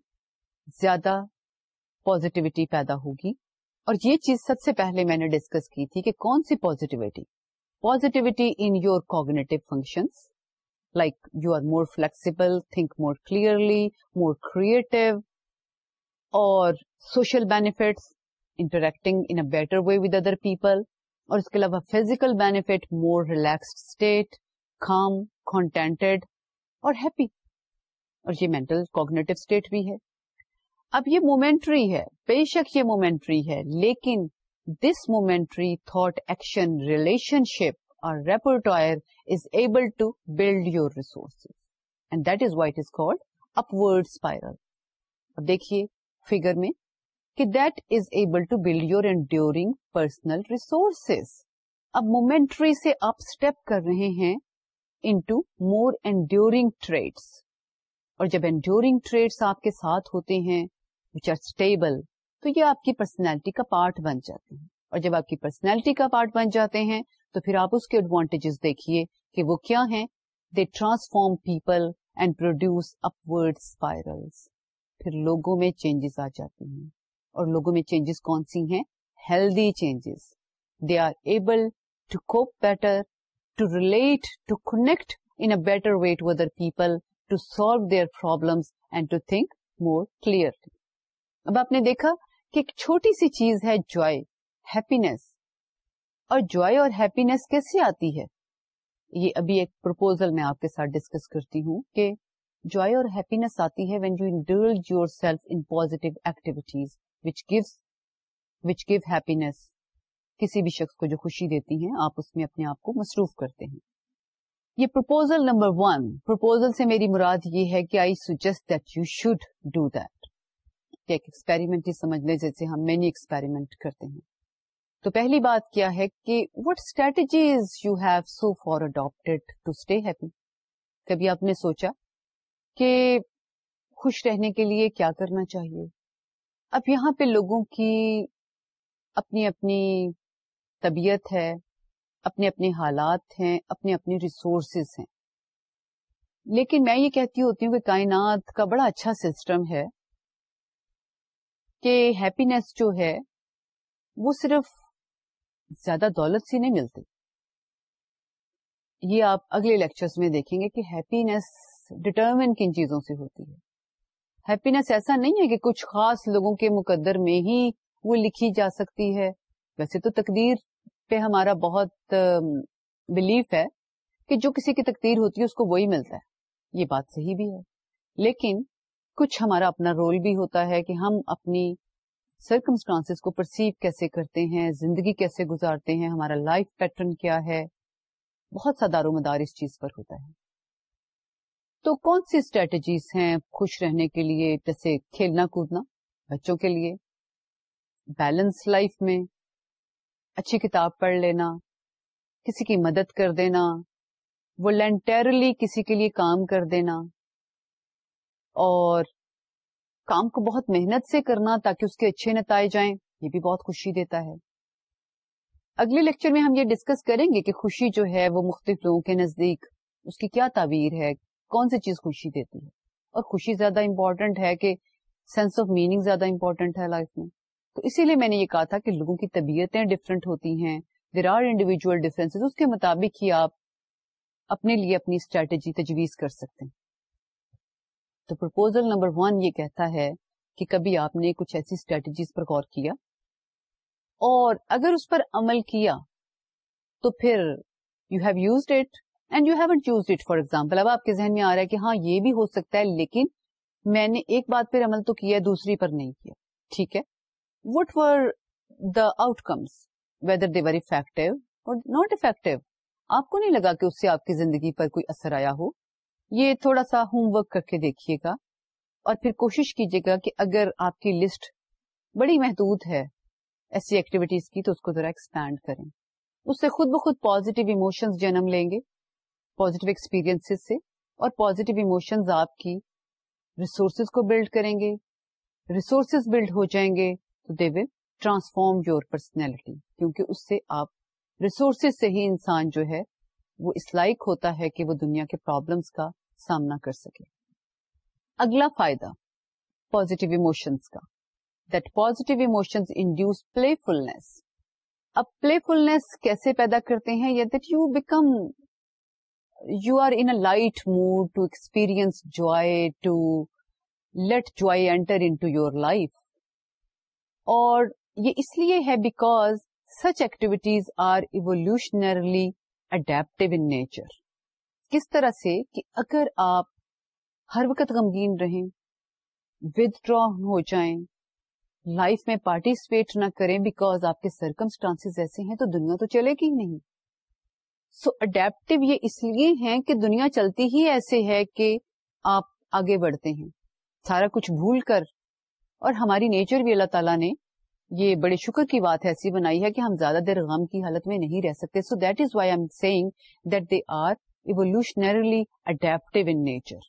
زیادہ پازیٹیوٹی پیدا ہوگی اور یہ چیز سب سے پہلے میں نے ڈسکس کی تھی کہ کون سی positivity positivity in your cognitive function like you are more flexible think more clearly more creative اور social but interacting in better way with other people اور اس کے علاوہ physical benefit more relaxed state calm content اور happy اور یہ mental cognitive state بھی ہے اب یہ مومنٹری ہے بے شک یہ مومنٹری ہے لیکن this momentary thought action relationship اور repertoire is able to build your resource and that is what is call able to build your enduring personal resource اب مومنٹری سے آپ اسٹیپ کر رہے ہیں انٹو مور اینڈیورگ ٹریڈس اور جب enduring traits آپ کے ساتھ ہوتے ہیں وچ آر اسٹیبل تو یہ آپ کی پرسنالٹی کا پارٹ بن جاتے ہیں اور جب آپ کی پرسنالٹی کا پارٹ بن جاتے ہیں تو پھر آپ اس کے ایڈوانٹیجز دیکھیے کہ وہ کیا ہیں they transform people and produce upward spiral پھر لوگوں میں چینجز آ جاتے ہیں اور لوگوں میں چینجز کون سی ہیں healthy changes they are able to cope better to relate to connect in better way to other people to solve their problems and to think more clearly اب آپ نے دیکھا کہ ایک چھوٹی سی چیز ہے جوائے ہیپینیس اور جوائے اور ہیپینیس کیسے آتی ہے یہ ابھی ایک پرپوزل میں آپ کے ساتھ ڈسکس کرتی ہوں کہ جوائے اور ہیپینیس آتی ہے when you indulge yourself in positive activities which gives which give happiness کسی بھی شخص کو جو خوشی دیتی ہیں آپ اس میں اپنے آپ کو مصروف کرتے ہیں یہ پرپوزل نمبر ون پرپوزل سے میری مراد یہ ہے کہ I suggest that you should do that کہ ایک ایکسپیریمنٹ ہی سمجھ لیں جیسے ہم مینی ایکسپیریمنٹ کرتے ہیں تو پہلی بات کیا ہے کہ what strategies you have so far adapted to stay happy کبھی آپ نے سوچا کہ خوش رہنے کے لیے کیا کرنا چاہیے اب یہاں پہ لوگوں کی اپنی اپنی طبیعت ہے اپنے اپنے حالات ہیں اپنے اپنے ریسورسز ہیں لیکن میں یہ کہتی ہوتی ہوں کہ کائنات کا بڑا اچھا سسٹم ہے کہ ہیپینیس جو ہے وہ صرف زیادہ دولت سے نہیں ملتی یہ آپ اگلے لیکچرز میں دیکھیں گے کہ ہیپینیس ہیپینیس ڈٹرمن کن چیزوں سے ہوتی ہے ایسا نہیں ہے کہ کچھ خاص لوگوں کے مقدر میں ہی وہ لکھی جا سکتی ہے ویسے تو تقدیر پہ ہمارا بہت بلیف ہے کہ جو کسی کی تقدیر ہوتی ہے اس کو وہی ملتا ہے یہ بات صحیح بھی ہے لیکن کچھ ہمارا اپنا رول بھی ہوتا ہے کہ ہم اپنی سرکمسٹانس کو پرسیو کیسے کرتے ہیں زندگی کیسے گزارتے ہیں ہمارا لائف پیٹرن کیا ہے بہت سا دار و مدار اس چیز پر ہوتا ہے تو کون سی اسٹریٹجیز ہیں خوش رہنے کے لیے جیسے کھیلنا کودنا بچوں کے لیے بیلنس لائف میں اچھی کتاب پڑھ لینا کسی کی مدد کر دینا وہ کسی کے لیے کام کر دینا اور کام کو بہت محنت سے کرنا تاکہ اس کے اچھے نتائج آئیں یہ بھی بہت خوشی دیتا ہے اگلے لیکچر میں ہم یہ ڈسکس کریں گے کہ خوشی جو ہے وہ مختلف لوگوں کے نزدیک اس کی کیا تعبیر ہے کون سی چیز خوشی دیتی ہے اور خوشی زیادہ امپورٹنٹ ہے کہ سینس آف میننگ زیادہ امپورٹنٹ ہے لائف میں تو اسی لیے میں نے یہ کہا تھا کہ لوگوں کی طبیعتیں ڈفرینٹ ہوتی ہیں دیر آر انڈیویجل ڈفرینس اس کے مطابق ہی آپ اپنے لیے اپنی اسٹریٹجی تجویز کر سکتے ہیں تو پرپوزل نمبر ون یہ کہتا ہے کہ کبھی آپ نے کچھ ایسی اسٹریٹجیز پر غور کیا اور اگر اس پر عمل کیا تو پھر you have used it and you haven't use it for example اب آپ کے ذہن میں آ رہا ہے کہ ہاں یہ بھی ہو سکتا ہے لیکن میں نے ایک بات پر عمل تو کیا دوسری پر نہیں کیا ٹھیک ہے what for the outcomes whether they the effective or not effective آپ کو نہیں لگا کہ اس سے آپ کی زندگی پر کوئی اثر آیا ہو یہ تھوڑا سا ہوم ورک کر کے دیکھیے گا اور پھر کوشش کیجیے گا کہ اگر آپ کی لسٹ بڑی محدود ہے ایسی ایکٹیویٹیز کی تو اس کو ذرا ایکسپینڈ کریں اس سے خود بخود پازیٹیو ایموشنز جنم لیں گے پازیٹیو ایکسپیرئنس سے اور پازیٹیو ایموشنز آپ کی ریسورسز کو بلڈ کریں گے ریسورسز بلڈ ہو جائیں گے تو they will transform your personality کیونکہ اس سے آپ ریسورسز سے ہی انسان جو ہے وہ اس لائق ہوتا ہے کہ وہ دنیا کے پرابلمس کا سامنا کر سکے اگلا فائدہ پازیٹیو ایموشنس کا that positive induce playfulness اب پلے فلنس کیسے پیدا کرتے ہیں یا that you become you are in light mood to experience joy to let joy enter into your life اور یہ اس لیے ہے because such activities are evolutionarily کس طرح سے کہ اگر آپ ہر وقت غمگین رہیں ود ڈرا ہو جائیں لائف میں پارٹیسپیٹ نہ کریں بیکاز آپ کے سرکمسٹانس ایسے ہیں تو دنیا تو چلے گی نہیں سو so, اڈیپٹو یہ اس لیے ہے کہ دنیا چلتی ہی ایسے ہے کہ آپ آگے بڑھتے ہیں سارا کچھ بھول کر اور ہماری نیچر بھی اللہ تعالیٰ نے یہ بڑے شکر کی بات ایسی بنائی ہے کہ ہم زیادہ دیر غم کی حالت میں نہیں رہ سکتے so that that is why am seeing they are adaptive in nature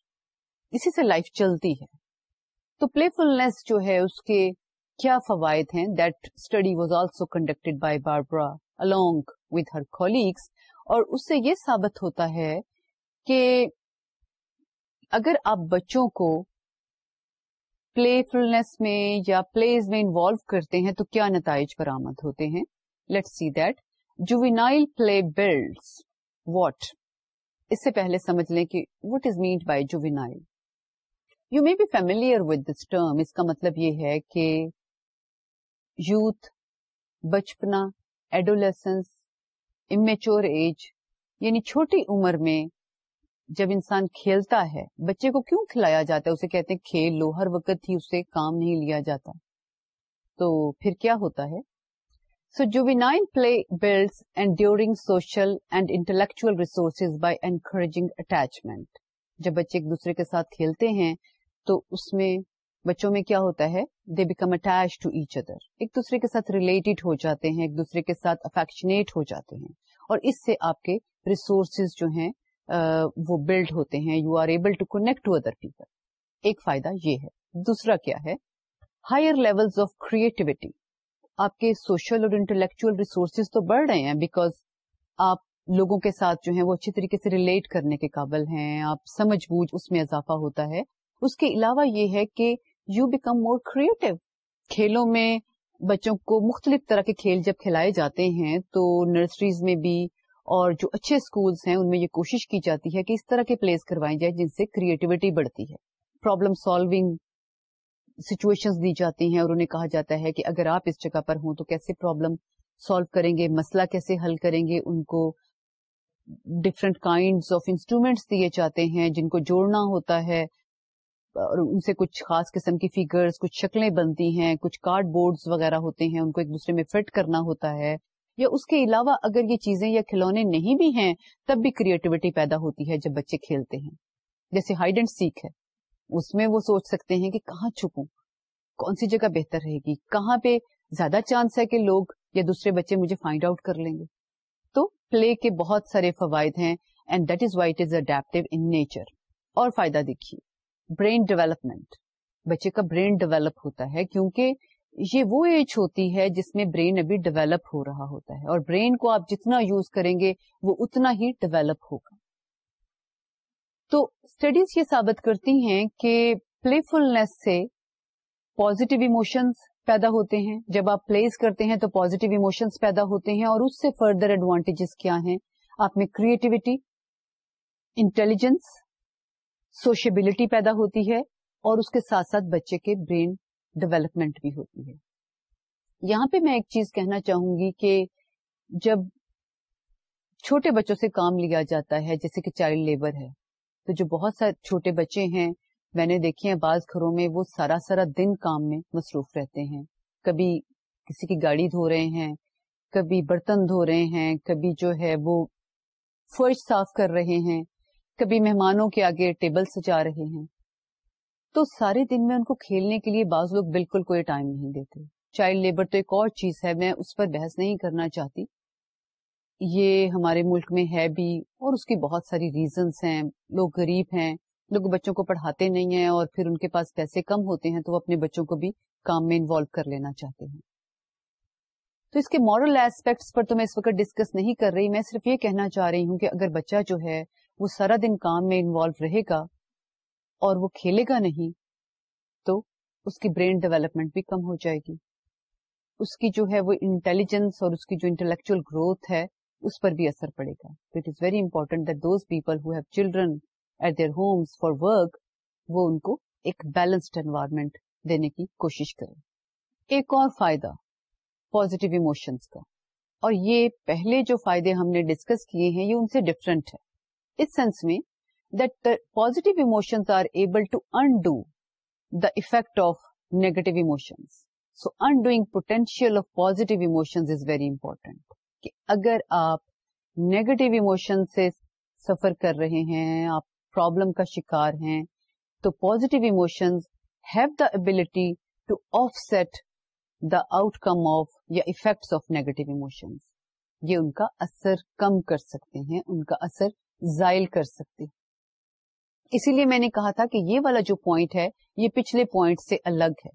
اسی سے لائف چلتی ہے تو پلے فلنس جو ہے اس کے کیا فوائد ہیں that study was also conducted by Barbara along with her colleagues اور اس سے یہ ثابت ہوتا ہے کہ اگر آپ بچوں کو پلے فلنس میں یا پلیز میں انوالو کرتے ہیں تو کیا نتائج برآمد ہوتے ہیں let see that play what اس سے پہلے سمجھ لیں کہ what is meant by juvenile you may be family مطلب یہ ہے کہ یوتھ بچپنا ایڈولیسنس امیچور ایج یعنی چھوٹی عمر میں جب انسان کھیلتا ہے بچے کو کیوں کھلایا جاتا ہے اسے کہتے ہیں کھیل لو ہر وقت ہی اسے کام نہیں لیا جاتا تو پھر کیا ہوتا ہے so juvenile play build and enduring social and intellectual resources by encouraging attachment جب بچے ایک دوسرے کے ساتھ کھیلتے ہیں تو اس میں بچوں میں کیا ہوتا ہے they become attach to each other ایک دوسرے کے ساتھ ریلیٹڈ ہو جاتے ہیں ایک دوسرے کے ساتھ افیکشنیٹ ہو جاتے ہیں اور اس سے آپ کے ریسورسز جو ہیں وہ بلڈ ہوتے ہیں you are able to connect to other people ایک فائدہ یہ ہے دوسرا کیا ہے ہائر لیول آف کریٹوٹی آپ کے سوشل اور انٹلیکچوئل ریسورسز تو بڑھ رہے ہیں بیکاز آپ لوگوں کے ساتھ جو ہیں وہ اچھی طریقے سے ریلیٹ کرنے کے قابل ہیں آپ سمجھ بوجھ اس میں اضافہ ہوتا ہے اس کے علاوہ یہ ہے کہ یو بیکم مور کریٹو کھیلوں میں بچوں کو مختلف طرح کے کھیل جب کھلائے جاتے ہیں تو نرسریز میں بھی اور جو اچھے اسکولس ہیں ان میں یہ کوشش کی جاتی ہے کہ اس طرح کے پلیس کروائی جائیں جن سے کریٹیوٹی بڑھتی ہے پرابلم سالونگ سچویشن دی جاتی ہیں اور انہیں کہا جاتا ہے کہ اگر آپ اس جگہ پر ہوں تو کیسے پرابلم سالو کریں گے مسئلہ کیسے حل کریں گے ان کو ڈفرینٹ کائنڈ آف انسٹرومینٹس دیے جاتے ہیں جن کو جوڑنا ہوتا ہے اور ان سے کچھ خاص قسم کی فیگرز کچھ شکلیں بنتی ہیں کچھ کارڈ بورڈ وغیرہ ہوتے ہیں ان کو ایک دوسرے میں فٹ کرنا ہوتا ہے یا اس کے علاوہ اگر یہ چیزیں یا کھلونے نہیں بھی ہیں تب بھی کریٹیوٹی پیدا ہوتی ہے جب بچے کھیلتے ہیں جیسے ہائیڈ اینڈ سیکھ ہے اس میں وہ سوچ سکتے ہیں کہ کہاں چھپوں کون سی جگہ بہتر رہے گی کہاں پہ زیادہ چانس ہے کہ لوگ یا دوسرے بچے مجھے فائنڈ آؤٹ کر لیں گے تو پلے کے بہت سارے فوائد ہیں and that is is wise in nature اور فائدہ دیکھیے برین ڈیولپمنٹ بچے کا برین ڈیولپ ہوتا ہے کیونکہ یہ وہ ایج ہوتی ہے جس میں برین ابھی ڈیویلپ ہو رہا ہوتا ہے اور برین کو آپ جتنا یوز کریں گے وہ اتنا ہی ڈیویلپ ہوگا تو اسٹڈیز یہ ثابت کرتی ہیں کہ پلے فلنس سے پازیٹیو ایموشنس پیدا ہوتے ہیں جب آپ پلیز کرتے ہیں تو پازیٹیو ایموشنس پیدا ہوتے ہیں اور اس سے فردر ایڈوانٹیجز کیا ہیں آپ میں کریٹیوٹی انٹیلیجنس سوشیبلٹی پیدا ہوتی ہے اور اس کے ساتھ ساتھ بچے کے برین ڈیولپمنٹ بھی ہوتی ہے یہاں پہ میں ایک چیز کہنا چاہوں گی کہ جب چھوٹے بچوں سے کام لیا جاتا ہے جیسے کہ چائلڈ لیبر ہے تو جو بہت سارے چھوٹے بچے ہیں میں نے دیکھے ہیں بعض گھروں میں وہ سارا سارا دن کام میں مصروف رہتے ہیں کبھی کسی کی گاڑی دھو رہے ہیں کبھی برتن دھو رہے ہیں کبھی جو ہے وہ فرش صاف کر رہے ہیں کبھی مہمانوں کے آگے ٹیبل سجا رہے ہیں تو سارے دن میں ان کو کھیلنے کے لیے بعض لوگ بالکل کوئی ٹائم نہیں دیتے چائلڈ لیبر تو ایک اور چیز ہے میں اس پر بحث نہیں کرنا چاہتی یہ ہمارے ملک میں ہے بھی اور اس کی بہت ساری ریزنس ہیں لوگ غریب ہیں لوگ بچوں کو پڑھاتے نہیں ہیں اور پھر ان کے پاس پیسے کم ہوتے ہیں تو وہ اپنے بچوں کو بھی کام میں انوالو کر لینا چاہتے ہیں تو اس کے مارل ایسپیکٹس پر تو میں اس وقت ڈسکس نہیں کر رہی میں صرف یہ کہنا چاہ رہی ہوں کہ اگر بچہ جو ہے وہ سارا دن کام میں انوالو رہے گا اور وہ کھیلے گا نہیں تو اس کی برین ڈیولپمنٹ بھی کم ہو جائے گی اس کی جو ہے وہ انٹیلیجنس اور اس کی جو انٹلیکچل گروتھ ہے اس پر بھی اثر پڑے گا it is very important that those people who have children at their homes for work وہ ان کو ایک بیلنسڈ انوائرمنٹ دینے کی کوشش کرے ایک اور فائدہ پوزیٹو ایموشنس کا اور یہ پہلے جو فائدے ہم نے ڈسکس کیے ہیں یہ ان سے ڈفرینٹ ہے اس سینس میں پوزیٹیوشن are able to undo the effect of negative so undoing potential of positive emotion is very important کہ اگر آپ نیگیٹو ایموشن سے سفر کر رہے ہیں آپ پرابلم کا شکار ہیں تو positive emotions have the ability to offset the outcome of یا افیکٹ آف نیگیٹو اموشنس یہ ان کا اثر کم کر سکتے ہیں ان کا اثر ظائل کر سکتے اسی لیے میں نے کہا تھا کہ یہ والا جو پوائنٹ ہے یہ پچھلے پوائنٹ سے الگ ہے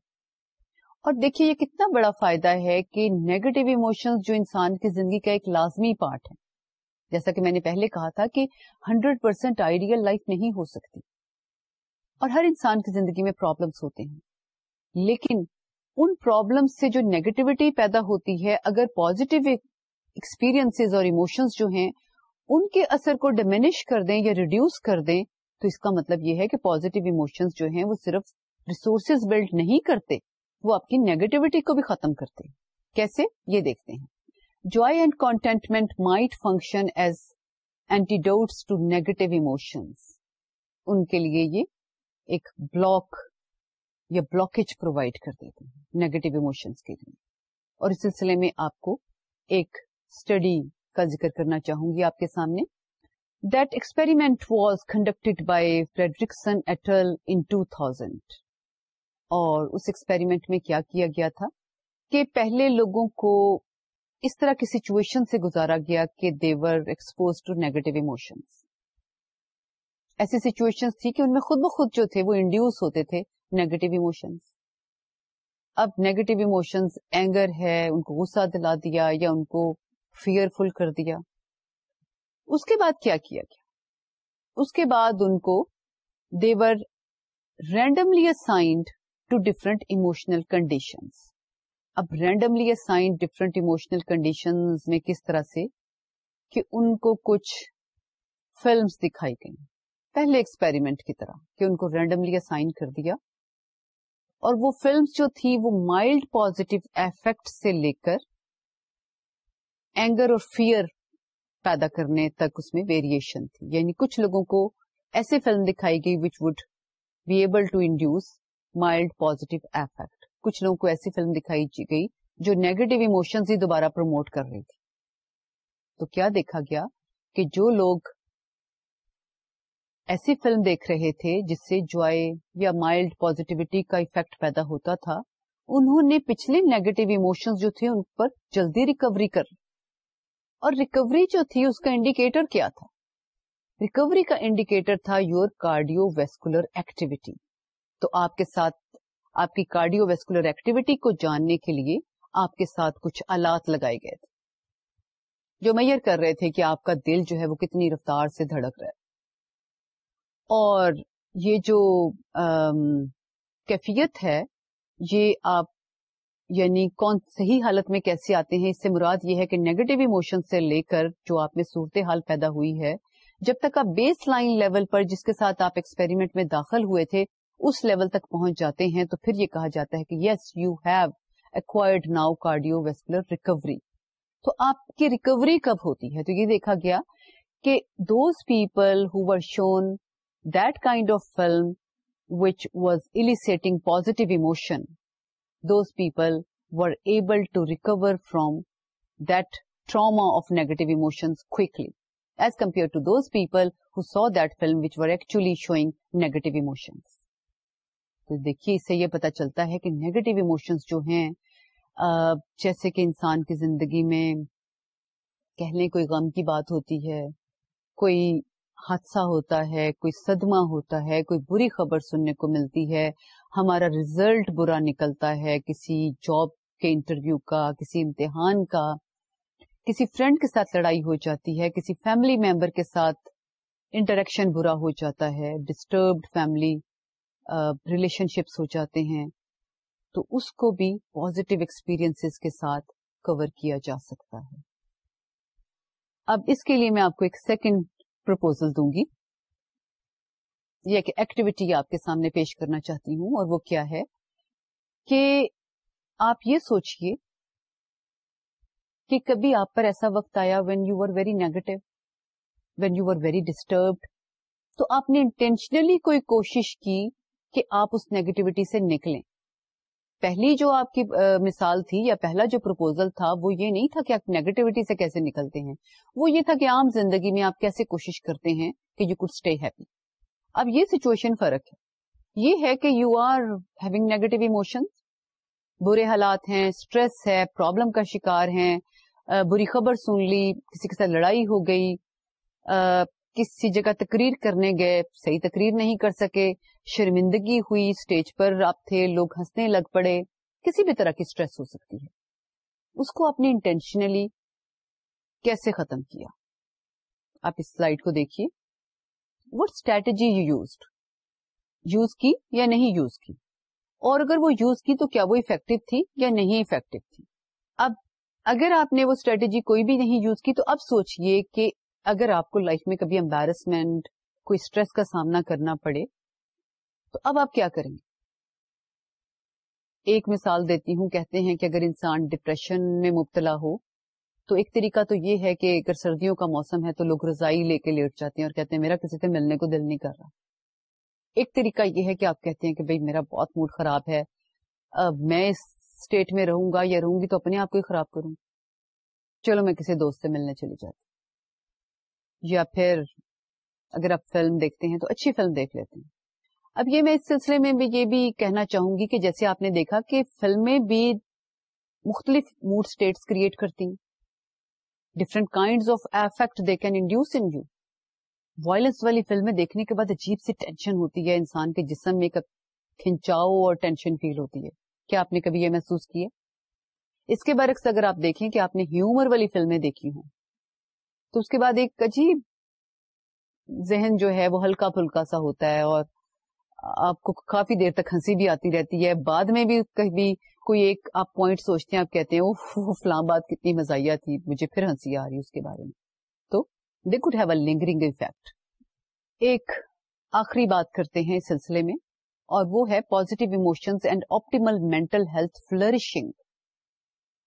اور دیکھیے یہ کتنا بڑا فائدہ ہے کہ نیگیٹو ایموشن جو انسان کی زندگی کا ایک لازمی پارٹ ہے جیسا کہ میں نے پہلے کہا تھا کہ ہنڈریڈ پرسینٹ آئیڈیل لائف نہیں ہو سکتی اور ہر انسان کی زندگی میں پرابلمس ہوتے ہیں لیکن ان پرابلمس سے جو نیگیٹوٹی پیدا ہوتی ہے اگر پوزیٹو ایکسپیرئنس اور ایموشنز جو ہیں ان کے اثر کو ڈیمینش کر دیں یا ریڈیوس کر دیں تو اس کا مطلب یہ ہے کہ پوزیٹو ایموشنز جو ہیں وہ صرف ریسورسز بلڈ نہیں کرتے وہ آپ کی نیگیٹوٹی کو بھی ختم کرتے کیسے یہ دیکھتے ہیں joy and contentment might function as antidotes to negative emotions ان کے لیے یہ ایک بلاک یا بلاکیج پرووائڈ کر دیتے ہیں نیگیٹو ایموشنس کے لیے اور اس سلسلے میں آپ کو ایک اسٹڈی کا ذکر کرنا چاہوں گی آپ کے سامنے that experiment was conducted by Fredrickson et al. in 2000 us experiment میں کیا کیا گیا تھا کہ پہلے لوگوں کو اس طرح کی سچویشن سے گزارا گیا کہ they were exposed to negative emotions ایسی سچویشن تھی کہ ان میں خود بخود جو تھے وہ انڈیوس ہوتے تھے نیگیٹو emotions. اب نیگیٹو ایموشنز اینگر ہے ان کو غصہ دلا دیا یا ان کو فیئر فل کر دیا اس کے بعد کیا کیا گیا اس کے بعد ان کو they were randomly assigned to different emotional condition اب randomly assigned different emotional condition میں کس طرح سے کہ ان کو کچھ فلمس دکھائی گئیں پہلے ایکسپیریمنٹ کی طرح کہ ان کو رینڈملی اسائن کر دیا اور وہ فلمس جو تھی وہ مائلڈ پوزیٹو ایفیکٹ سے لے کر اینگر اور فیئر پیدا کرنے تک اس میں ویریشن تھی یعنی کچھ لوگوں کو ایسی فلم دکھائی گئی جی- which would be able to induce mild positive effect کچھ لوگوں کو ایسی فلم دکھائی گئی جو نیگیٹو ہی دوبارہ پروموٹ کر رہی تھی تو کیا دیکھا گیا کہ جو لوگ ایسی فلم دیکھ رہے تھے جس سے جوائے یا مائلڈ پوزیٹیوٹی کا افیکٹ پیدا ہوتا تھا انہوں نے پچھلے نیگیٹو ایموشنز جو تھے ان پر جلدی ریکوری کر اور ریکوری جو تھی اس کا انڈیکیٹر کیا تھا ریکوری کا انڈیکیٹر تھا یور کارڈیو ویسکولر ایکٹیویٹی تو آپ کے ساتھ آپ کی کارڈیو ویسکولر ایکٹیویٹی کو جاننے کے لیے آپ کے ساتھ کچھ آلات لگائے گئے تھے جو میئر کر رہے تھے کہ آپ کا دل جو ہے وہ کتنی رفتار سے دھڑک رہا ہے اور یہ جو کیفیت ہے یہ آپ یعنی کون صحیح حالت میں کیسے آتے ہیں اس سے مراد یہ ہے کہ نیگیٹو ایموشن سے لے کر جو آپ میں صورت حال پیدا ہوئی ہے جب تک آپ بیس لائن لیول پر جس کے ساتھ آپ ایکسپیریمنٹ میں داخل ہوئے تھے اس لیول تک پہنچ جاتے ہیں تو پھر یہ کہا جاتا ہے کہ yes you have acquired now cardiovascular recovery تو آپ کی ریکوری کب ہوتی ہے تو یہ دیکھا گیا کہ those people who were shown that kind of film which was eliciting positive emotion those people to recover from that trauma of negative as compare تو دیکھیے اس سے یہ پتا چلتا ہے کہ نیگیٹو ایموشنس جو ہیں جیسے کہ انسان کی زندگی میں کہنے کوئی غم کی بات ہوتی ہے کوئی حادثہ ہوتا ہے کوئی صدمہ ہوتا ہے کوئی بری خبر سننے کو ملتی ہے ہمارا ریزلٹ برا نکلتا ہے کسی جاب کے انٹرویو کا کسی امتحان کا کسی فرینڈ کے ساتھ لڑائی ہو جاتی ہے کسی فیملی ممبر کے ساتھ انٹریکشن برا ہو جاتا ہے ڈسٹربڈ فیملی ریلیشن شپس ہو جاتے ہیں تو اس کو بھی پازیٹیو ایکسپیرئنس کے ساتھ کور کیا جا سکتا ہے اب اس کے لیے میں آپ کو ایک سیکنڈ پرپوزل دوں گی ایک ایکٹیویٹی آپ کے سامنے پیش کرنا چاہتی ہوں اور وہ کیا ہے کہ آپ یہ سوچئے کہ کبھی آپ پر ایسا وقت آیا when you are very negative when you are very disturbed تو آپ نے انٹینشنلی کوئی کوشش کی کہ آپ اس نیگیٹیوٹی سے نکلیں پہلی جو آپ کی مثال تھی یا پہلا جو پرپوزل تھا وہ یہ نہیں تھا کہ آپ نیگیٹیوٹی سے کیسے نکلتے ہیں وہ یہ تھا کہ عام زندگی میں آپ کیسے کوشش کرتے ہیں کہ یو کڈ اسٹے ہیپی اب یہ سچویشن فرق ہے یہ ہے کہ یو آر ہیونگ نیگیٹو برے حالات ہیں اسٹریس ہے پرابلم کا شکار ہیں بری خبر سن لی کسی کے ساتھ لڑائی ہو گئی کسی جگہ تقریر کرنے گئے صحیح تقریر نہیں کر سکے شرمندگی ہوئی اسٹیج پر آپ تھے لوگ ہنسنے لگ پڑے کسی بھی طرح کی اسٹریس ہو سکتی ہے اس کو آپ نے انٹینشنلی کیسے ختم کیا آپ اس سلائڈ کو دیکھیے what strategy you used use کی یا نہیں یوز کی اور اگر وہ یوز کی تو کیا وہ افیکٹو تھی یا نہیں افیکٹو تھی اب اگر آپ نے وہ اسٹریٹجی کوئی بھی نہیں یوز کی تو اب سوچئے کہ اگر آپ کو لائف میں کبھی امبیرسمنٹ کوئی اسٹریس کا سامنا کرنا پڑے تو اب آپ کیا کریں گے ایک مثال دیتی ہوں کہتے ہیں کہ اگر انسان ڈپریشن میں مبتلا ہو تو ایک طریقہ تو یہ ہے کہ اگر سردیوں کا موسم ہے تو لوگ رضائی لے کے لیٹ جاتے ہیں اور کہتے ہیں میرا کسی سے ملنے کو دل نہیں کر رہا ایک طریقہ یہ ہے کہ آپ کہتے ہیں کہ بھائی میرا بہت موڈ خراب ہے میں اس اسٹیٹ میں رہوں گا یا رہوں گی تو اپنے آپ کو ہی خراب کروں چلو میں کسی دوست سے ملنے چلی جاتی یا پھر اگر آپ فلم دیکھتے ہیں تو اچھی فلم دیکھ لیتے ہیں اب یہ میں اس سلسلے میں بھی یہ بھی کہنا چاہوں گی کہ جیسے آپ نے دیکھا کہ فلمیں بھی مختلف موڈ اسٹیٹس کریٹ کرتی ہیں different kind of effect they can induce in you violence والی فلمیں دیکھنے کے بعد عجیب سی ٹینشن ہوتی ہے انسان کے جسم میں ایک کھنچاؤ اور ٹینشن فیل ہوتی ہے کیا آپ نے کبھی یہ محسوس کیا اس کے برعکس اگر آپ دیکھیں کہ آپ نے ہیومر والی فلمیں دیکھی ہوں تو اس کے بعد ایک عجیب ذہن جو ہے وہ ہلکا پھلکا سا ہوتا ہے اور آپ کو کافی دیر تک ہنسی بھی آتی رہتی ہے بعد میں بھی کبھی کوئی ایک آپ پوائنٹ سوچتے ہیں آپ کہتے ہیں فلاں بات کتنی مزاحیہ تھی مجھے پھر ہنسی آ رہی ہے اس کے بارے میں تو they have a lingering effect ایک آخری بات کرتے ہیں اس سلسلے میں اور وہ ہے positive emotions and optimal mental health flourishing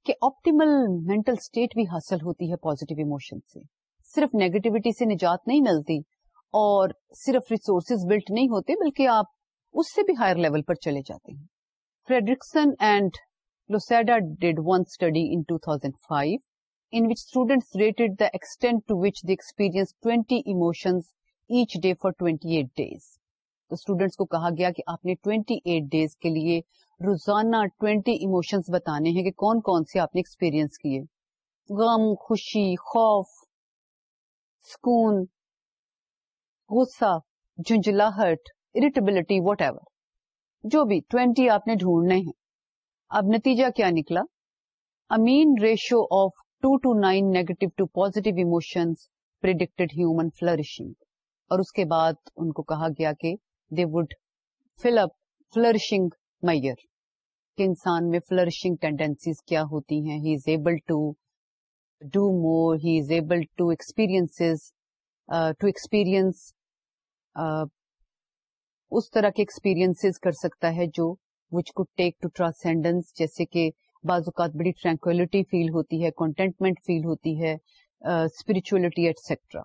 کہ آپٹیمل مینٹل اسٹیٹ بھی حاصل ہوتی ہے پازیٹیو ایموشن سے صرف نیگیٹیوٹی سے نجات نہیں ملتی اور صرف ریسورسز بلٹ نہیں ہوتے بلکہ آپ اس سے بھی ہائر لیول پر چلے جاتے ہیں Fredrickson and Loseda did one study in 2005 in which students rated the extent to which they experienced 20 emotions each day for 28 days. The students کو کہا گیا کہ آپ نے 28 days کے لیے روزانہ 20 emotions بتانے ہیں کہ کون کون سے آپ نے experience کیے. غم, خوشی, خوف, سکون, غصہ, اریٹیبلٹی واٹ ایور جو بھی ٹوینٹی آپ نے ڈھونڈنے ہیں اب نتیجہ کیا نکلا a mean ratio of two two nine negative to positive predicted human flourishing اور اس کے بعد ان کو کہا گیا کہ they would fill up flourishing measure کہ انسان میں فلرشنگ ٹینڈینسیز کیا ہوتی ہیں he is able to experience to experience اس طرح کے ایکسپیرینس کر سکتا ہے جو وچ کو ٹیک ٹو ٹرانسینڈنس جیسے کہ بعض اوقات بڑی ٹرانکولیٹی فیل ہوتی ہے کنٹینٹمنٹ فیل ہوتی ہے اسپرچولیٹی ایٹسٹرا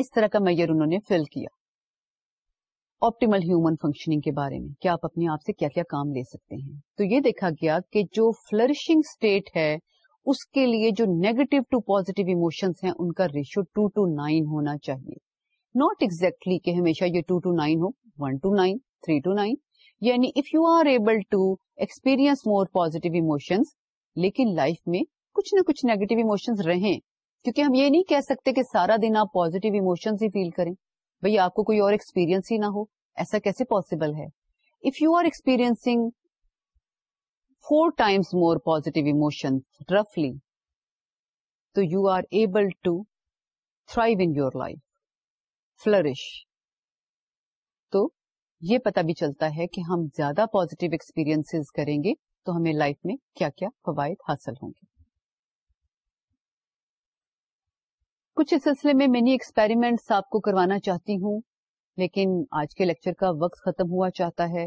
اس طرح کا میئر انہوں نے فل کیا آپٹیمل ہیومن فنکشننگ کے بارے میں کیا آپ اپنے آپ سے کیا کیا کام لے سکتے ہیں تو یہ دیکھا گیا کہ جو فلرشنگ اسٹیٹ ہے اس کے لیے جو نیگیٹو ٹو پوزیٹو ایموشنس ہیں ان کا ریشو ٹو ٹو نائن ہونا چاہیے ناٹ ایگزیکٹلی exactly کہ ہمیشہ یہ two to nine who one two nine three two nine یعنی if you are able to experience more positive لیکن لائف میں کچھ نہ کچھ نیگیٹو ایموشنز رہیں کیونکہ ہم یہ نہیں کہہ سکتے کہ سارا دن آپ ایموشنز ہی فیل کریں بھائی آپ کو کوئی اور ایکسپیرینس ہی نہ ہو ایسا کیسے پاسبل ہے if you are experience four times more positive emotion رفلی تو you are able to thrive in your life flourish یہ پتہ بھی چلتا ہے کہ ہم زیادہ پازیٹیو ایکسپیرئنس کریں گے تو ہمیں لائف میں کیا کیا فوائد حاصل ہوں گے کچھ اس سلسلے میں منی ایکسپیریمنٹس آپ کو کروانا چاہتی ہوں لیکن آج کے لیکچر کا وقت ختم ہوا چاہتا ہے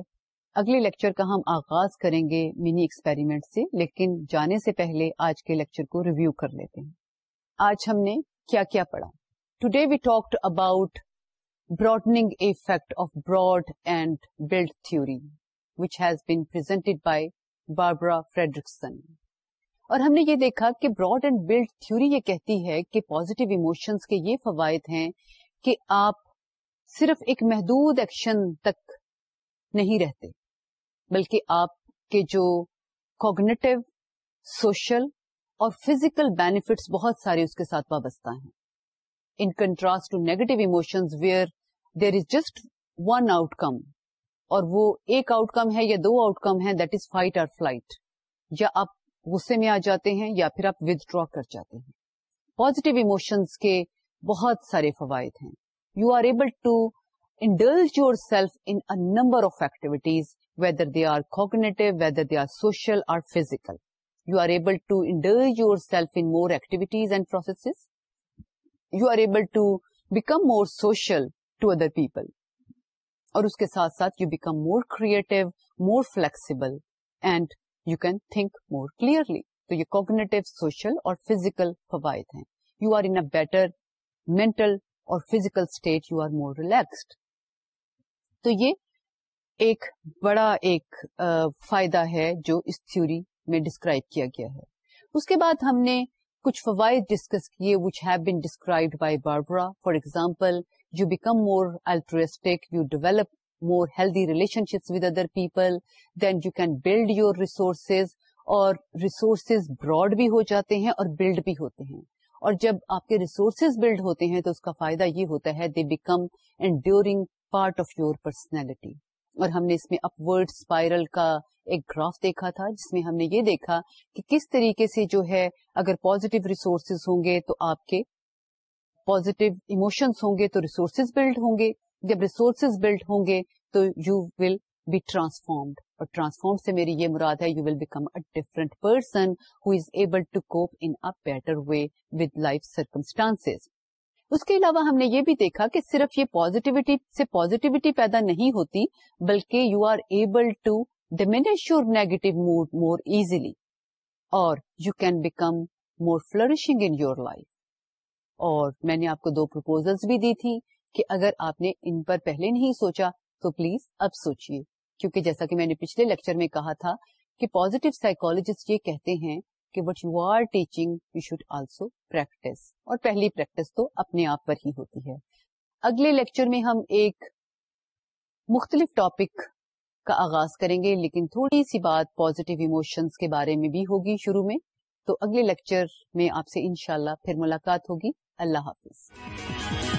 اگلے لیکچر کا ہم آغاز کریں گے منی ایکسپیریمنٹ سے لیکن جانے سے پہلے آج کے لیکچر کو ریویو کر لیتے ہیں آج ہم نے کیا کیا پڑھا today we talk about broadening effect of broad and built theory which has been presented by Barbara Fredrickson. اور ہم نے یہ دیکھا کہ براڈ اینڈ بلڈ تھیوری یہ کہتی ہے کہ پازیٹیو ایموشنس کے یہ فوائد ہیں کہ آپ صرف ایک محدود ایکشن تک نہیں رہتے بلکہ آپ کے جو کوگنیٹو سوشل اور فزیکل بینیفٹس بہت سارے اس کے ساتھ وابستہ ہیں وہ ایک آؤٹ کم ہے یا دو آؤٹ کم ہے that is fight or flight یا آپ غصے میں آ جاتے ہیں یا پھر آپ ود کر جاتے ہیں پوزیٹو ایموشنس کے بہت سارے فوائد ہیں you are abled yourself number of activities whether they are physical you self in more activities and process you are able to become more social to other people اور اس کے ساتھ you become more creative more flexible and you can think more clearly تو یہ cognitive social اور physical فوائد ہیں you are in better mental اور physical state you are more relaxed تو یہ ایک بڑا ایک فائدہ ہے جو اس تھیوری میں ڈسکرائب کیا گیا ہے اس کے بعد ہم نے کچھ فوائد ڈسکس کیے which have been described by Barbara for example you become more altruistic you develop more healthy relationships with other people then you can build your resources اور ریسورسز براڈ بھی ہو جاتے ہیں اور بلڈ بھی ہوتے ہیں اور جب آپ کے ریسورسز بلڈ ہوتے ہیں تو اس کا فائدہ یہ ہوتا ہے they become enduring part of your personality اور ہم نے اس میں اپورڈ اسپائرل کا ایک گراف دیکھا تھا جس میں ہم نے یہ دیکھا کہ کس طریقے سے جو ہے اگر پازیٹیو ریسورسز ہوں گے تو آپ کے پاس ایموشنس ہوں گے تو ریسورسز بلڈ ہوں گے جب ریسورسز بلڈ ہوں گے تو یو ول بی ٹرانسفارمڈ اور ٹرانسفارم سے میری یہ مراد ہے you will become a different person who is able to cope in better way with life circumstance اس کے علاوہ ہم نے یہ بھی دیکھا کہ صرف یہ پوزیٹیوٹی سے پوزیٹیوٹی پیدا نہیں ہوتی بلکہ you are able to diminish your negative mood more easily اور you can become more flourishing in your life اور میں نے آپ کو دو پرپوزلز بھی دی تھی کہ اگر آپ نے ان پر پہلے نہیں سوچا تو پلیز اب سوچئے کیونکہ جیسا کہ میں نے پچھلے لیکچر میں کہا تھا کہ پوزیٹو سائیکولوجسٹ یہ کہتے ہیں کہ what you are teaching you should also practice اور پہلی پریکٹس تو اپنے آپ پر ہی ہوتی ہے اگلے لیکچر میں ہم ایک مختلف ٹاپک کا آغاز کریں گے لیکن تھوڑی سی بات پوزیٹو ایموشنس کے بارے میں بھی ہوگی شروع میں تو اگلے لیکچر میں آپ سے انشاءاللہ پھر ملاقات ہوگی اللہ حافظ